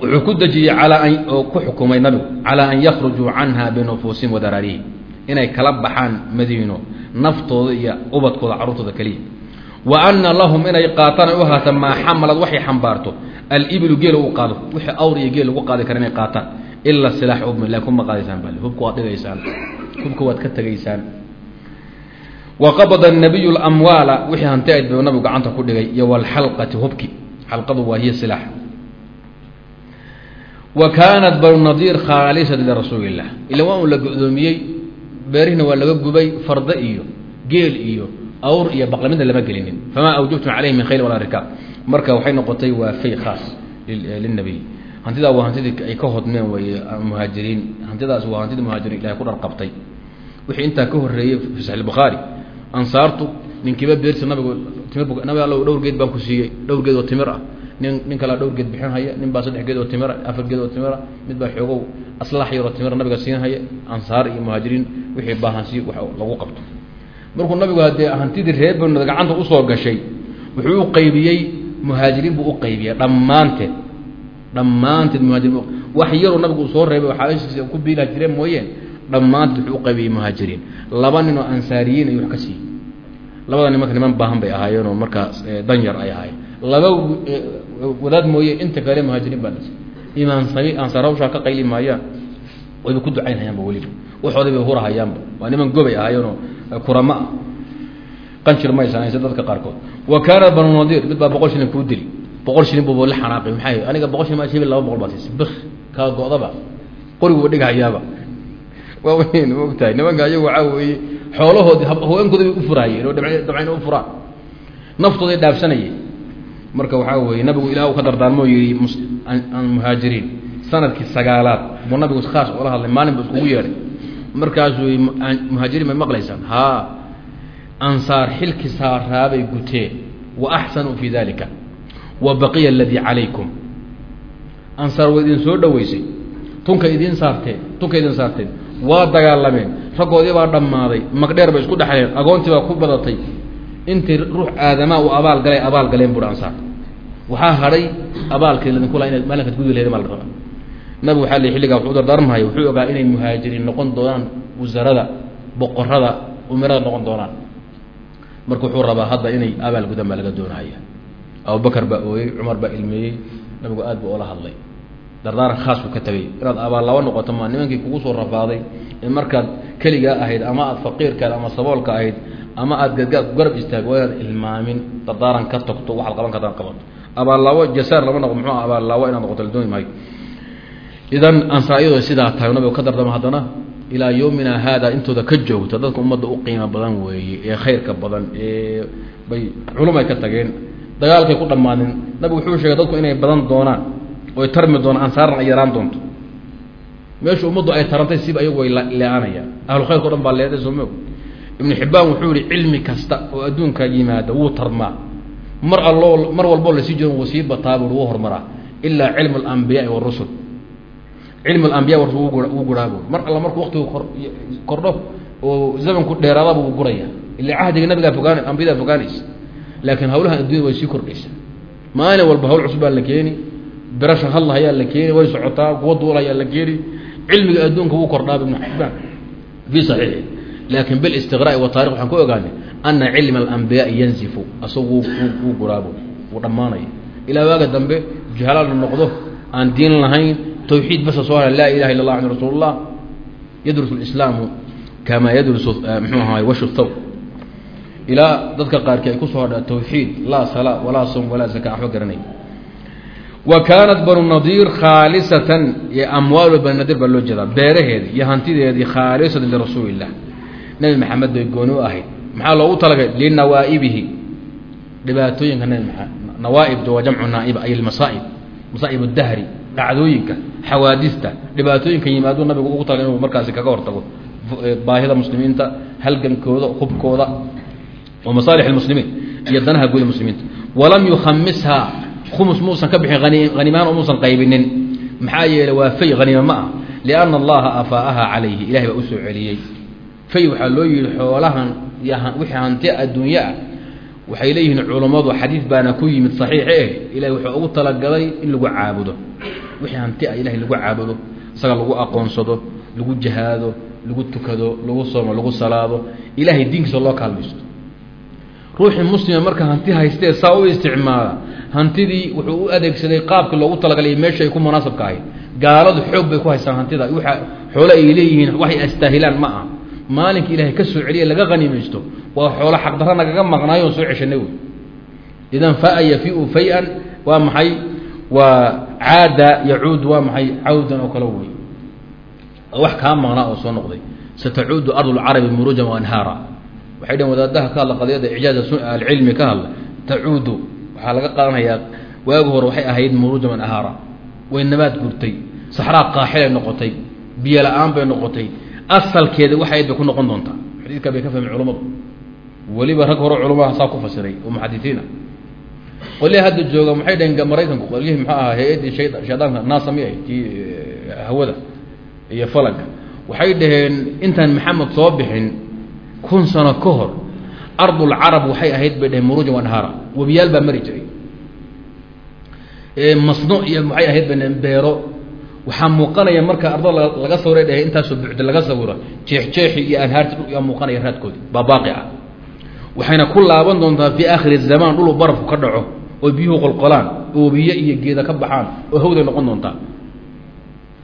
wuxuu ku dejiyey oo ku xukumay nabigu calaa an yakhrujuu canha binufuusihim wadaraarihim inay kala baxaan madiino naftooda iyo ubadkooda carruurtooda keliya. Wa ana lahum inay qaataan ay u haata maa xamalad waxay xambaarto alibilu geel uu qaado. Wixii awr iyo geel lagu qaadi kara inay qaataan. Ila silaax ubmi laakiin kuma qaadaysaan bal hubka waad dhigaysaan. Hubka waad ka tegaysaan. Wa qabada nabiyu lamwaala wixii hanti ayd ba nabigu gacanta ku dhigay iyo walxalqati hubki. Xalqadu waa hiya silaax wa kaanat banu nadiir khaalisatan lirasuuli illah ila waa un la go-doomiyey beerihina waa laga gubay farda iyo geel iyo awr iyo baqlamida lama gelinin. Famaa awjabtum caleyhi min khayl walaa rikaab. Marka waxay noqotay waa fay khaas lilnabiy hantidaa waa hantidii ay ka hodmeen wey muhaajiriin. Hantidaas waa hantidii muhaajiriin ilahay ku dharqabtay. Wixii intaa ka horreeyey fi saxi bukhaari ansaartu ninkiiba beerta nabigu timir nabi alla dhowr geed baan ku siiyey. Dhowr geed oo timir ah nin nin kalea dhowr geed bixin haya nin baa saddex geed oo timira afar geed oo timira mid baa xoogow aslax yaroo timira nabiga siin haya ansaar iyo muhaajiriin wixii baahansi wax lagu qabto. Markuu nabigu haddee hantidii reer banooda gacanta u soo gashay wuxuu u qaybiyey muhaajiriin buu u qaybiyey dhammaanteed. Dhammaanteed muhaajiriin wax yaroo nabigu uu soo reebay xaalaashiisa ku biilaha jireen mooyeen dhammaanteed wuxuu u qaybiyey muhaajiriin. Laba nin oo ansaariyiin ayuu wax ka siiyey. Labada nin niman baahan bay ahaayeenoo markaas danyar ay ahaayeen. Laba wadaad mooye inta kale muhaajiriin baa dhasay imaan sami ansaar hawshaa ka qayli maayaan wayba ku ducaynhayaanba weliba. Waxooday bay hurahayaanba waa niman gobay ahaayeenoo kurama ah qanjir maysanaysa dadka qaarkood. Wa kaana banu nadiir mid baa boqol shilin kuu dili. Boqol shilin buuba la xanaaqay maxay? Aniga boqol shilin ma laba boqol baa siisay. Bik kaa go-daba. Qoriguba dhighayaaba waa weyn maogtahay nimanka ayagu waxaa weeye xoolahoodii haweenkooda bay u furaayeen oo dabcayna u furaan. Naftooday dhaafsanayeen marka waxaa weeye nabigu ilah u ka dardaarmoo yihi muhaajiriin. Sanadkii sagaalaad buu nabigu khaas oola hadlay maalin ba iskugu yeedhay. Markaasuu muhaajiriin may maqlaysaan. Haa ansaar xilki saaraabay guteen wa axsanuu fii dalika wa baqiya aladii calaykum. Ansaar waa idin soo dhaweysay tunka idiin saarteen tunka idin saarteen. Waa dagaalameen. Raggoodii baa dhammaaday. Magdheer bay isku dhexleen. Agoontii baa ku badatay intii ruux aadamaa uu abaal galay abaal galeen buhi ansaar. Waxaa hadhay abaalkii ladinku laa inaad maalinkaad gudi laheed maa la rabaa nabigu waxaa li xilligaa wuxuu dardaarmahay wuxuu ogaa inay muhaajiriin noqon doonaan wasarada boqorada umirada noqon doonaan. Marka wuxuu rabaa hadda inay abaal gudan baa laga doonaya abubakar baa ooyey cumar baa ilmeeyey nabigu aad buu oola hadlay. Dardaaran khaas buu ka tegay inaad abaal laba noqoto ma nimankii kugu soo rafaaday in markaad keligaa ahayd ama aad faqiirkaad ama saboolka ahayd ama aad gadgaad ku garab istaag waa inaad ilmaamin dardaaran ka tagto waxaad qaban kartaan qabato abaallaawo jasaar lama noqo muxuu abaallaawo inaad noqoto la dooni maayo. Idan ansaar iyadoo sidaa tahay nabigu ka dardama haddana ilaa yowmina haada intooda ka joogta dadka ummadda u qiimo badan weeye ee khayrka badan ee bay culumay ka tageen dagaalkay ku dhammaadeen nabigu wuxuu sheegay dadku inay badan doonaan oy tarmi doonaan ansaarna ay yaraan doonto. Meeshu ummaddu ay tarantay siba ayagu way le-aanayaan ahlu khayrka o dhan baa leeday soo moog ibnu xibbaan wuxuu yihi cilmi kasta oo adduunka yimaada wuu tarmaa. Mar alloo mar walboo la sii jiro wuu sii bataa bui wuu horumaraa ilaa cilmu alambiyaai warusul cilmu alambiya war wuu guraa bu mar alla markuu waktigu kor kordho oo zamanku dheeraadaba wuu guraya ila cahdiga nabigaa fogaan ambiyadaa fogaanaysa. Laakiin hawlahan addunyada way sii kordhaysa maalin walba hawl cusub baa la keeni birasha hadlahayaa la keeni way socotaa kuwa duulahayaa la keeni. Cilmiga adduunka wuu kordhaaba ibnu xibaan fii saxiixi laakin bilistiqraai wa taarikh waxaan ku ogaanay ana cilma alambiyaai yanzifu asagu wuu guraabo wuu dhammaanaya. Ilaa waaga dambe jahala la noqdo aan diin lahayn tawxiid basa soo laa ilaha illa allah an rasuul llah yadrusu lislaamu kama yadrusu mxuu ahaay washu thaw ilaa dadka qaarkii ay ku soo hadha tawxiid laa salaa walaa som walaa zaka waxba garanay wa kaanat banu nadiir khaalisatan amwaalu banu nadiir baa loo jeedaa beeraheedi iyo hantideedii khaalisatan lirasuuli illah nebi maxamed bay gooni ahayd. Maxaa loogu talagay linawaa'ibihi. Dhibaatooyinka nebi maxamed nawaaibta waa jamcu naaiba ay masaaib masaaib dahri dhacdooyinka xawaadista dhibaatooyinka yimaaduu nabigu ugu talagay inuu markaasi kaga hortago. Baahida muslimiinta halgankooda hubkooda wa masaalix اmuslimiin iyo danaha guud muslimiinta. Walam yukhamishaa khumus muusan ka bixin haniimaan oo muusan qaybinin. Maxaa yeeley waa fay haniima ma ah. Lianna allaha afaa'aha calayhi ilahay baa u soo celiyey fay waxaa loo yihi xoolahan iyo wixii hanti adduunye ah. Waxay leeyihiin culummadu xadiid baana ku yimid saxiix eh. Ilahay wuxuu ugu talagalay in lagu caabudo. Wixii hanti ah ilahay lagu caabudo isaga lagu aqoonsado lagu jahaado lagu tukado lagu soomo lagu salaado. Ilahay diinkiisa loo kaalmaysto. Ruuxii muslima marka hanti haystee saa u isticmaala. Hantidii wuxuu u adeegsaday qaabkii loogu talagalay meesha ay ku munaasabka ahayd. Gaaladu xoog bay ku haystaan hantida. Xoole ay leeyihiin waxay astaahilaan ma ah maalinka ilaahay ka soo celiya laga haniimaysto waa xoolo xaqdarra nagaga maqnaayo on soo ceshanay wey idan faa yafiu fay-an waa maxay? Waa caada yacuud waa maxay? Cawdan oo kale wey. Wax kaa maqnaa oo soo noqday. Satacuudu ardu lcarabi murujan waanhaara waxay dhahn wadaadaha ka hadla qadiyada icjaaza alcilmi ka hadla. Tacuudu waxaa laga qaadanayaa waagi hore waxay ahayd murujan waanhaara way nabaad gurtay. Saxraa qaaxilay noqotay. Biyo la'aan bay noqotay asalkeeda waxayd bay ku noqon doontaa. Xadiidkaa bay ka fahmeen culamadu weliba rag hore culamaha saa ku fasiray oo muxadisiina. Qolyaha hadda jooga maxay dhaheen maraykanku qolyihii muxuu ahaa hay'addii shayda shaydaanka naasa mi tii hawada iyo falaga waxay dhaheen intaan maxamed soo bixin kun sano ka hor ardulcarab waxay ahayd bay dhaheen murujan wanhaara webiyaal baa mari jiray. Masno iyo maxay ahayd bay dhaheen beero waxaa muuqanaya marka ardo laga sawiray dhaheen intaasoo buuxda laga sawiro jeexjeexi iyo anhaarti dhul muuqanaya raadkoodi baa baaqi ah. Waxayna ku laaban doontaa fii aakhiri zamaan dhulu barafku ka dhaco oo biyuhu qolqolaan oobiye iyo geeda ka baxaan oo hawday noqon doontaa.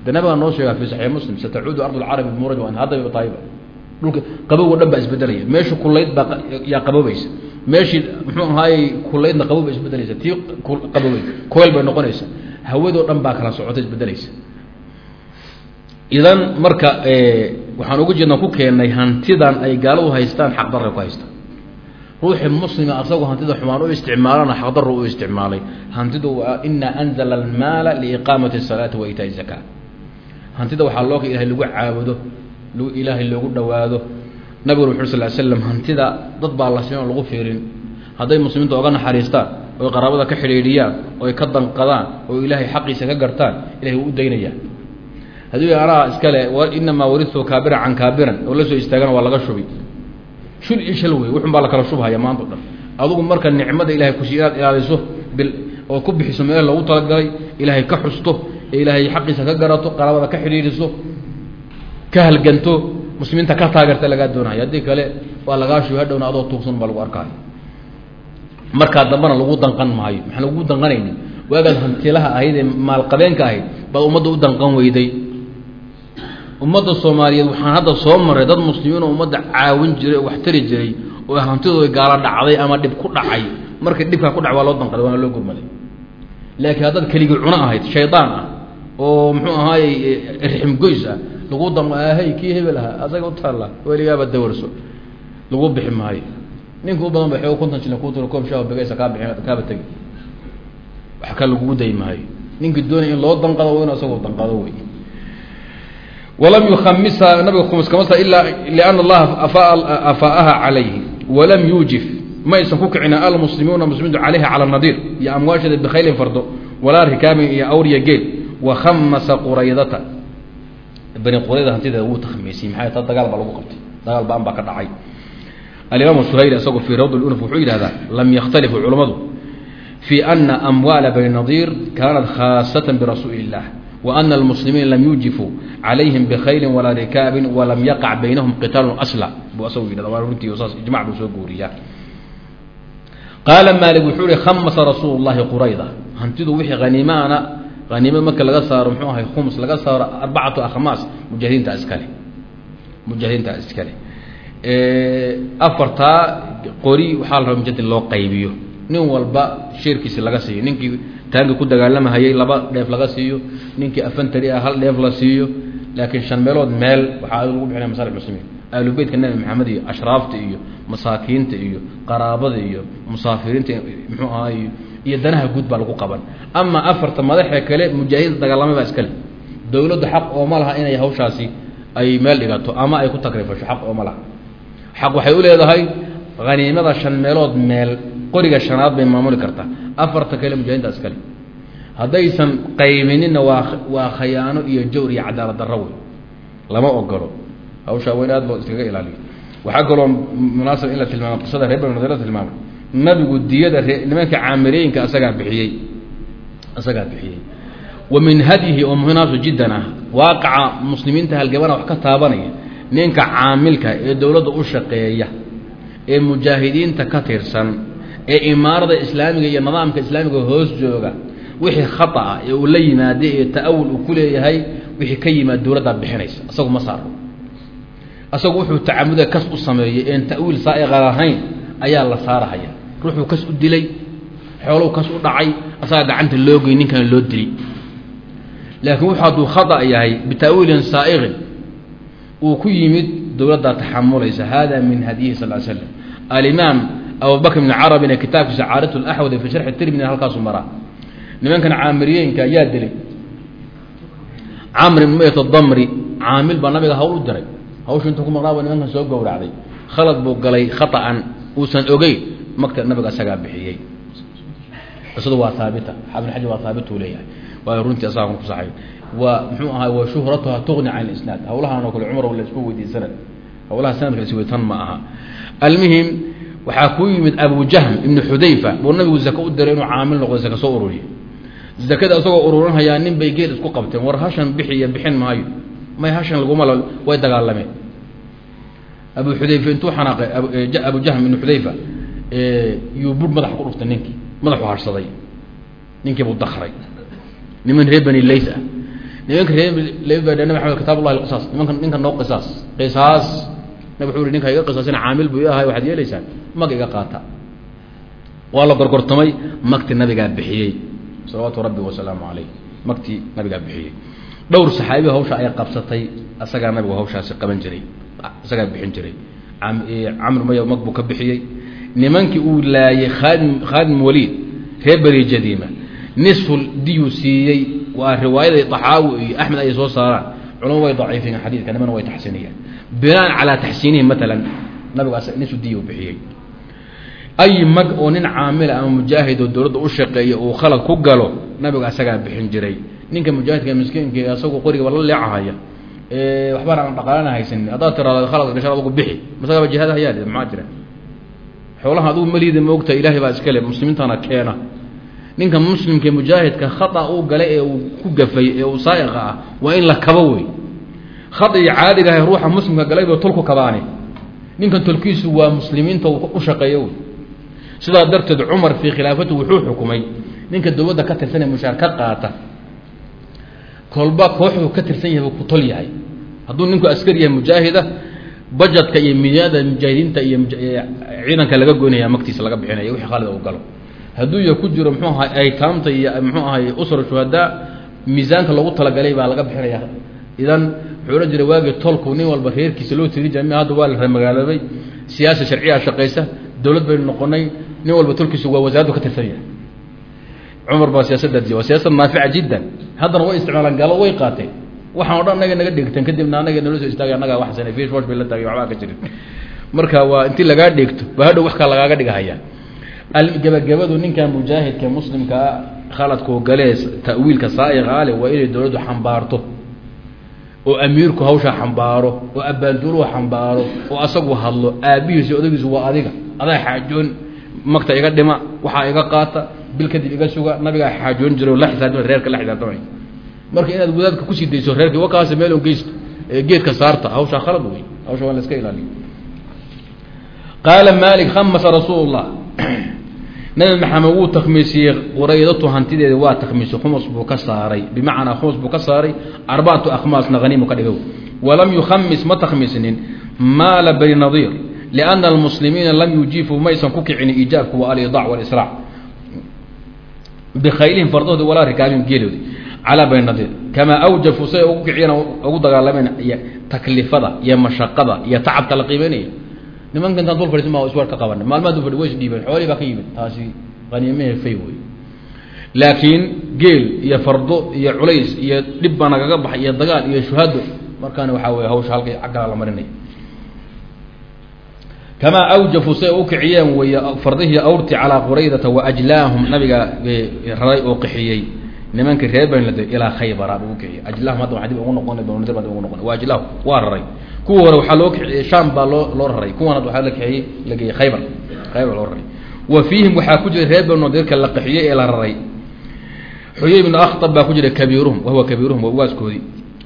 De nabigaa noo sheegaa fi saxiix muslim satacuudu ardu lcarabi muraj an taayba dhulka qabowgo dhan baa isbedelaya meesha kulayd baa yaa qabobaysa. Meeshii muxuu ahaayey kulaydna qabow bay isbedelaysa tii qabowey koyl bay noqonaysa. Hawadoo dhan baa kala socota isbedelaysa idan marka waxaan uga jeednaa ku keennay hantidan ay gaaladu haystaan xaqdarray ku haystaan ruuxii muslima asagoo hantida xumaan u isticmaalana xaqdarro u isticmaalay. Hantidu waa inaa anzala almaala liiqaamati الsalaati wa itaa zakaa hantida waxaa loo ilahay lagu caabudo ilaahay loogu dhawaado nabiguna wuxu sal slam hantida dad baa la siman lagu fiirin. Hadday muslimiinta oga naxariistaan oy qaraabada ka xidhiidhiyaan oy ka danqadaan oo ilaahay xaqiisa ka gartaan ilahay wuu u daynayaa haddii anaa iskale inamaa waritu kaabiran can kaabiran oo la istaagana waa laga shubi. Shul iyo wey wuxun baa la kala shubhaya maanta dhan. Adugu marka nicmada ilahay kusi inaad ilaaliso bil oo ku bixiso meel loogu talagalay ilaahay ka xusto ee ilaahay xaqiisa ka garato qaraabada ka xidhiidhiso ka halganto muslimiinta ka taageerta lagaa doonaya haddii kale waa lagaa shubi hadhowna adoo tuugsan baa lagu arkaayo. Markaa dambana lagu danqan maayo maxaan lagu danqanayni? Waagaad hantilaha ahayd ee maalqabeenka ahayd baad ummadda u danqan weyday ummadda soomaaliyeed waxaan hadda soo maray dad muslimiin oo ummadda caawin jiray oo wax tari jiray oo hantidooda gaala dhacday ama dhib ku dhacay. Markii dhibkaa ku dhac waa loo danqaday waana loo gurmaday laakiin haddaad keligii cuno ahayd shaydaan ah oo muxuu ahaayey riximgoys ah lagu damhay kii hebel ahaa asaga u taalla weligaaba dawarso. Lagu bixi maayo. Ninka u badan ba xoog konton jilin ku tiro koob shaah begeysa kaa bixin kaaba tegi. Wax ka lagugu day maayo. Ninkii doonaya in loo danqado inu asagoo danqado wey walam yukamisa nabiga khumus kamasa ilaa liana allaha afaaha calayhi. Walam yuujif ma ku kicina almuslimuuna muslimiintu calayha cala nadiir. Iyo amwaashada bikhaylin fardo walaa rikaabin iyo awriya geel wakhamasa quraydata. Bani qurayda hantideeda wuu takhmiisiyey maxay ta dagaal baa lagu qabtay? Dagaal baan baa ka dhacay. Alimaam suhayl isagoo fii rawd lunuf wuxuu yidhahdaa lam yakhtalifu culammadu fii ana amwaala bani nadiir kaanat khaasatan birasuuli illah bikhaylin walaa rikaabin walam yaqac baynahum qitaalun asla buu asagu yidhahda waa runtii saas ijmac buu soo guuriyaa qaala maalik wuxuu ihi khamasa rasuulu llahi qurayda hantidu wixii haniimaana haniimo marka laga saaro muxuu ahay khums laga saaro arbacatu akhmaas mujaahidiinta iskale mujaahidiinta iskale afartaa qori waxaa la raba mujahidin loo qaybiyo nin walba sheerkiisi laga siiyo ninkii taangi ku dagaalamahayay laba dheef laga siiyo ninkii afantari ah hal dheef la siiyo laakiin shan meelood meel waxaa lagu bixinaya masalix muslimiin. Ahlu beytka nabi maxamed iyo ashraafta iyo masaakiinta iyo qaraabada iyo musaafiriinta muxuu ahaay iyo danaha guud baa lagu qaban. Ama afarta madaxee kale mujaahidinta dagaalamay baa iskale dowladdu xaq ooma laha inay hawshaasi ay meel dhigato ama ay ku takrifasho xaq ooma laha. Xaq waxay u leedahay haniimada shan meelood meel qoriga shanaad bay maamuli kartaa. Afarta kale mujahidinta iskale haddaysan qaybininna waa waa khayaano iyo jawr iyo cadaalad darro wey lama ogolo hawshaa waa aad loo iskaga ilaaliyo waxaa kaloo munaasab in la tilmaamo qisada reer bani nadir la tilmaamay. Nabigu diyada ree nimanka caamirooyinka asagaa bixiyey. Asagaa bixiyey. Wa min hadyihi oo muhinaasu jiddan ah. Waaqaca muslimiinta halgabana wax ka taabanaya. Ninka caamilka ee dowladda u shaqeeya ee mujaahidiinta ka tirsan ee imaarada islaamiga iyo nidaamka islaamiga hoos jooga wixii khata ah ee uu la yimaaday ee ta'awul uu ku leeyahay wixii ka yimaad dowladdaa bixinaysa isagu ma saaro. Isagu wuxuu tacamuda kas u sameeyey een ta'wiil saa'iqa lahayn ayaa la saarahaya. Ruuxuu kas u dilay xooluu kas u dhacay asagaa gacanta loo gey ninkana loo dili laakiin wuxuu hadduu khata yahay bita'wiilin saa'iqin uu ku yimid dowladdaa taxamulaysa. Hada min hadyihi sal slam alimaam abubakr bn carabina kitaabkiisa caarat laxwadi fi sharxi tirmidina halkaasu maraa nimankan caamiriyeenka ayaa dilay. Camr ibn mayt damri caamil baa nabiga hawl u diray. Hawshu intuu ku maqnaaba nimankan soo gowracday. Khalad buu galay khaطa'an uusan ogeyn magta nabiga isagaa bixiyey. Qisadu waa haabita xabn xajar waa haabit uu leeyahay. Waayo runtii asaga ku saxay. Waa muxuu ahaa wa shuhratuha tugni can isnaad hawlahan oo kale cumar la isku weydiiy sanad hawlaha sanadka is weytan ma aha. Almuhim waxaa ku yimid abu jahm ibnu xudayfa buu nabigu zake u diray inuu caamil noqdo zake soo ururiyo zakada isagoo ururinhayaa nin bay geel isku qabteen. War hashan bixiya bixin maayo. May hashan laguma way dagaalameen. Abu xudayfa intuu xanaaqay abu jahm ibnu xudayfa yuu bur madaxa ku dhuftay ninkii. Madaxu harsaday ninkii buu dakray niman reer bani lays ah. Nimanka reer lays baa nabi maxamed kitaab ullahi nimanka ninka noo qisaas. Qisaas nabi wuxuu yihi ninka iga qisaasina caamil buu ahay waxaad yeelaysaan? Mag iga qaata. Waa la gorgortamay makti nabigaa bixiyey. Salawaatu rabbi wasalaamu calayh. Maktii nabigaa bixiyey. Dhowr saxaabi hawsha ay qabsatay asagaa nabigu hawshaasi qaban jiray isagaa bixin jiray. Camr maya mag buu ka bixiyey. Nimankii uu laayay khaadim khaadim waliid reer beri jadiima nisful diyuu siiyey. Waa riwaayaday taxaawi iyo axmed ay soo saaraan. Culamo way daciifiyeen xadiidka nimana way taxsiiniyeen binaan calaa taxsiinihi diya u bixiyey. Ay mag oo nin caamila ama mujaahid oo dowladda u shaqeeya uu khalad ku galo nabigu asagaa bixin jiray. Ninka mujaahidka miskiinka asagu qorigaba la leecahaya waxbaan aan dhaqaalana haysanin haddaad tiraado khaladka gashaan adugu bixi masagaba jihaad hayaa maxaa jira? Xoolaha adugu maliida moogta ilaahay baa iskale muslimiintana keena. Ninka muslimka mujaahidka khata uu galay ee uu ku gafay ee uu saaiqa ah waa in la kabo wey khaطigii caadiga ahay ruuxa muslimka galayba tolku kabaani. Ninkan tolkiisu waa muslimiinta u shaqeeyo sidaa darteed cumar fii khilaafati wuxuu xukumay ninka dowladda ka tirsan ee mushaar ka qaata. Kolba kooxuu ka tirsan yahay ku tol yahay. Hadduu ninku askari yahay mujaahida bajetka iyo miyaada mujaahidiinta iyo ciidanka laga goynaya magtiisa laga bixinaya wixii khaalida u galo. Hadduu ya ku jiro mxuu ahay aytaamta iyo mxuu ahay usra shuhadaa miisaanka loogu talagalay baa laga bixinaya idan wuxuu odhan jiray waagii tolku nin walba reerkiisa loo tiri jira hadda waa la remagaaloobay siyaasa sharciyaa shaqaysa dowlad baynu noqonay nin walba tolkiisu waa wasaaraddu ka tirsan yahay. Cumar baa siyaasaddaas waa siyaasad naafica jiddan. Haddana way isticmaalaan gaalo way qaateen. Waxaan o dhan anaga naga dhegteen kadibna anaga nala soo istaagay annagaa waxsan fish wash bay la taagay waxbaa ka jirin. Marka waa intii lagaa dheegto ba hadhow wax kale lagaaga dhigahaya. Gebagabadu ninkan mujaahidka muslimkaa khaladkuu galee ta'wiilka saaiqa ale waa inay dowladdu xambaarto oo amiirku hawshaa xambaaro oo abbaanduuluhu xambaaro oo asagu hadlo aabbihiisu odagiisu waa adiga adaa xaajoon magta iga dhima waxaa iga qaata bil kadib iga suga nabigaa xaajoon jiro la xisaabtama reerka la xisaabtamay marka inaad wadaadka ku sii dayso reerkii wakaasi meel on geysto geedka saarta hawshaa khalad wey hawsha waa la iska ilaaliyo. Qaala maalik khamasa rasuul llah nabi maxamed wuu takmiisiyey quraydatu hantideeda waa takmiisiyey khumus buu ka saaray. Bimacnaa khumus buu ka saaray arbacatu akhmaasna haniimu ka dhigow walam yukhamis ma takhmiisnin maala bani nadiir lianna almuslimiina lam yujiifuu maysan ku kicin iijaabku wa alidac walisraac bikhaylihim fardoodi walaa rikaabihim geeloodi calaa bani nadiir kamaa awjafuu say ugu kiciyeen ugu dagaalameen taklifada iyo mashaqada iyo tacabka la qiimeynaya nimanka intaan dul fadhiisan baa iswar ka qabanay maalmaha dul fadhi way xoolihii baa ka yimid taasi qaniimahe fay wey laakiin geel iyo fardo iyo culays iyo dhib baa nagaga baxay iyo dagaal iyo shuhado markaana waxaa weye hawsha halkay caggaa la marinaya kamaa awjafuu say u kiciyeen wey fardihii awrti calaa quraydata wa ajlaahum nabiga raray oo qixiyey nimankii reer banlad ilaa khaybara buu ukiciyey ajlaahum hadda waa dib ugu noqona bandir ugu noqona waa ajlaahum waa raray. Kuwa hore waxaa loo kiciyey shaam baa loo loo raray. Kuwan waxaa la kixiyey la khaybar. Khaybar loo raray. Wa fiihim waxaa ku jira reer banu nadirka la qixiyey ee la raray. Xuyay ibnu akhtab baa ku jira kabiiruhum wahuwa kabiiruhum waa ugaaskoodii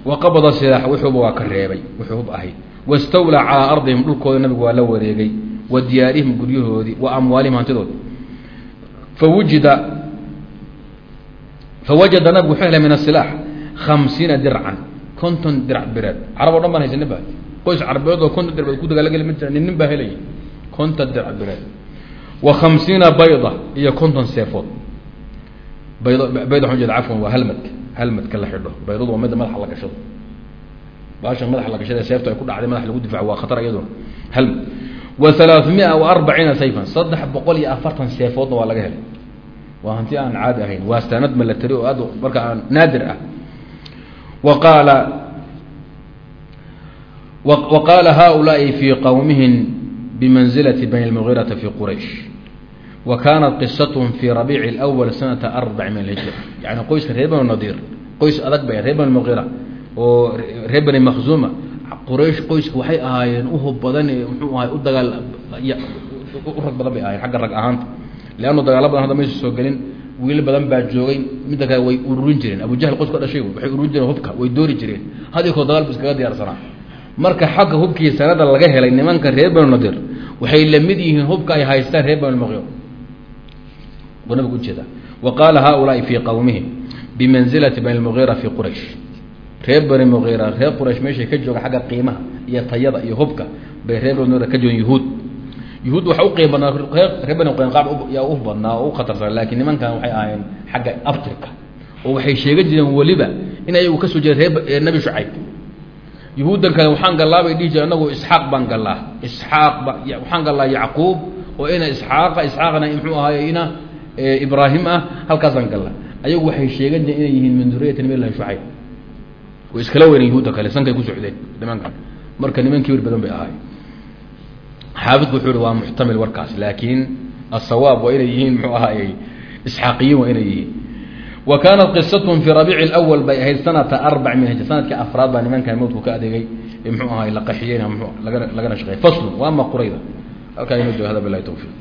wa qabada silaax wuxuuba waa ka reebay wuxuu hub ahayd wastawlaa calaa ardihim dhulkooda nabigu waa la wareegay. Wa diyaarihim guryahoodii wa amwaalihim hantidoodi fawujida fawajada nabigu wuxuu helay min asilaax khamsiina dircan konton dirac bireed carab o dhan baan haysanin ba qoys carabeed oo konton dirbeed ku dagaalageli ma jira nin baa helaya konton dirac bireed wa khamsiina bayda iyo konton seefood bayd bayd waxaan jeeda cafwan waa halmadka halmadka la xidho baydadu waa midda madaxa la gashado baasha madaxa la gashada seefta ay ku dhacday madaxa lagu difaaco waa khatar iyaduna halmad wa halaaثmiya wa arbaciina sayfan saddex boqol iyo afartan seefoodna waa laga helay waa hanti aan caadi ahayn waa sanad malatari oo aad marka aan naadir ah wa qaala wa qaala haaulaai fii qowmihim bimanzilati bani lmugiirata fii quraysh wa kaanat qisathm fii rabiici اlأwl sanata arbac min alhijra yani qoyska reer bani nadiir qoys adag bay reer bani mugiira oo reer bani makhzuma quraysh qoyska waxay ahaayeen uhub badan muxuu ahay u dagaal u rag badan bay ahayen agga rag ahaanta leannu dagaalo badan hadda maysa soo gelin wiil badan baa joogay midda kale way ururin jireen abujahl qoys ka dhashay waxay ururin jireen hubka way doori jireen haddii koo dagaal bu iskaga diyaarsanaa marka xagga hubkii sanada laga helay nimanka reer banu nadir waxay la yihiin hubka ay haystaan reer banu lmuqir buu nabigu u jeedaa wa qaala haulaai fii qowmihim bimanzilati bani lmugiira fii quraysh reer bani mugiira reer quraysh meeshay ka jooga xagga qiimaha iyo tayada iyo hubka bay reer bani mugiira ka joogan yuhuud yuhuud waxa u qeyb badnaa reer bani qanqaab yaa u badnaa oo u khatarsan laakiin nimankan waxay ahaayeen xagga abtirka oo waxay sheegan jireen weliba in ayagu ka soo jeeda ree nebi shucayb. Yuhuuddan kale waxaan gallaa bay dhihi jireen anagu isxaaq baan gallaa. Isxaaq ba waxaan gallaa yacquub oo ina isxaaqa isxaaqna muxuu ahaaye ina ibraahim ah halkaasaan gallaa. Ayagu waxay sheegan jireen inay yihiin min duriyati nabilahi shucayb. Way iskala weyneen yahuudda kale sankay ku socdeen nimankan. Marka niman kibir badan bay ahaay xaafidku wuxuu ihi waa muxtamil warkaas. Laakiin asawaab waa inay yihiin muxuu ahaayey isxaaqiyiin waa inay yihiin. Wa kaanat qisatun fii rabiici اlأwl bay ahayd sanata arbac min hijr sannadkii afraad baa nimankan mowdku ka adeegay ee muxuu ahaay la qaxiyeyna lagana lagana shaqeey faslu wa ama qurayda. Halkaa inoo joogo hada bilahi towfiiq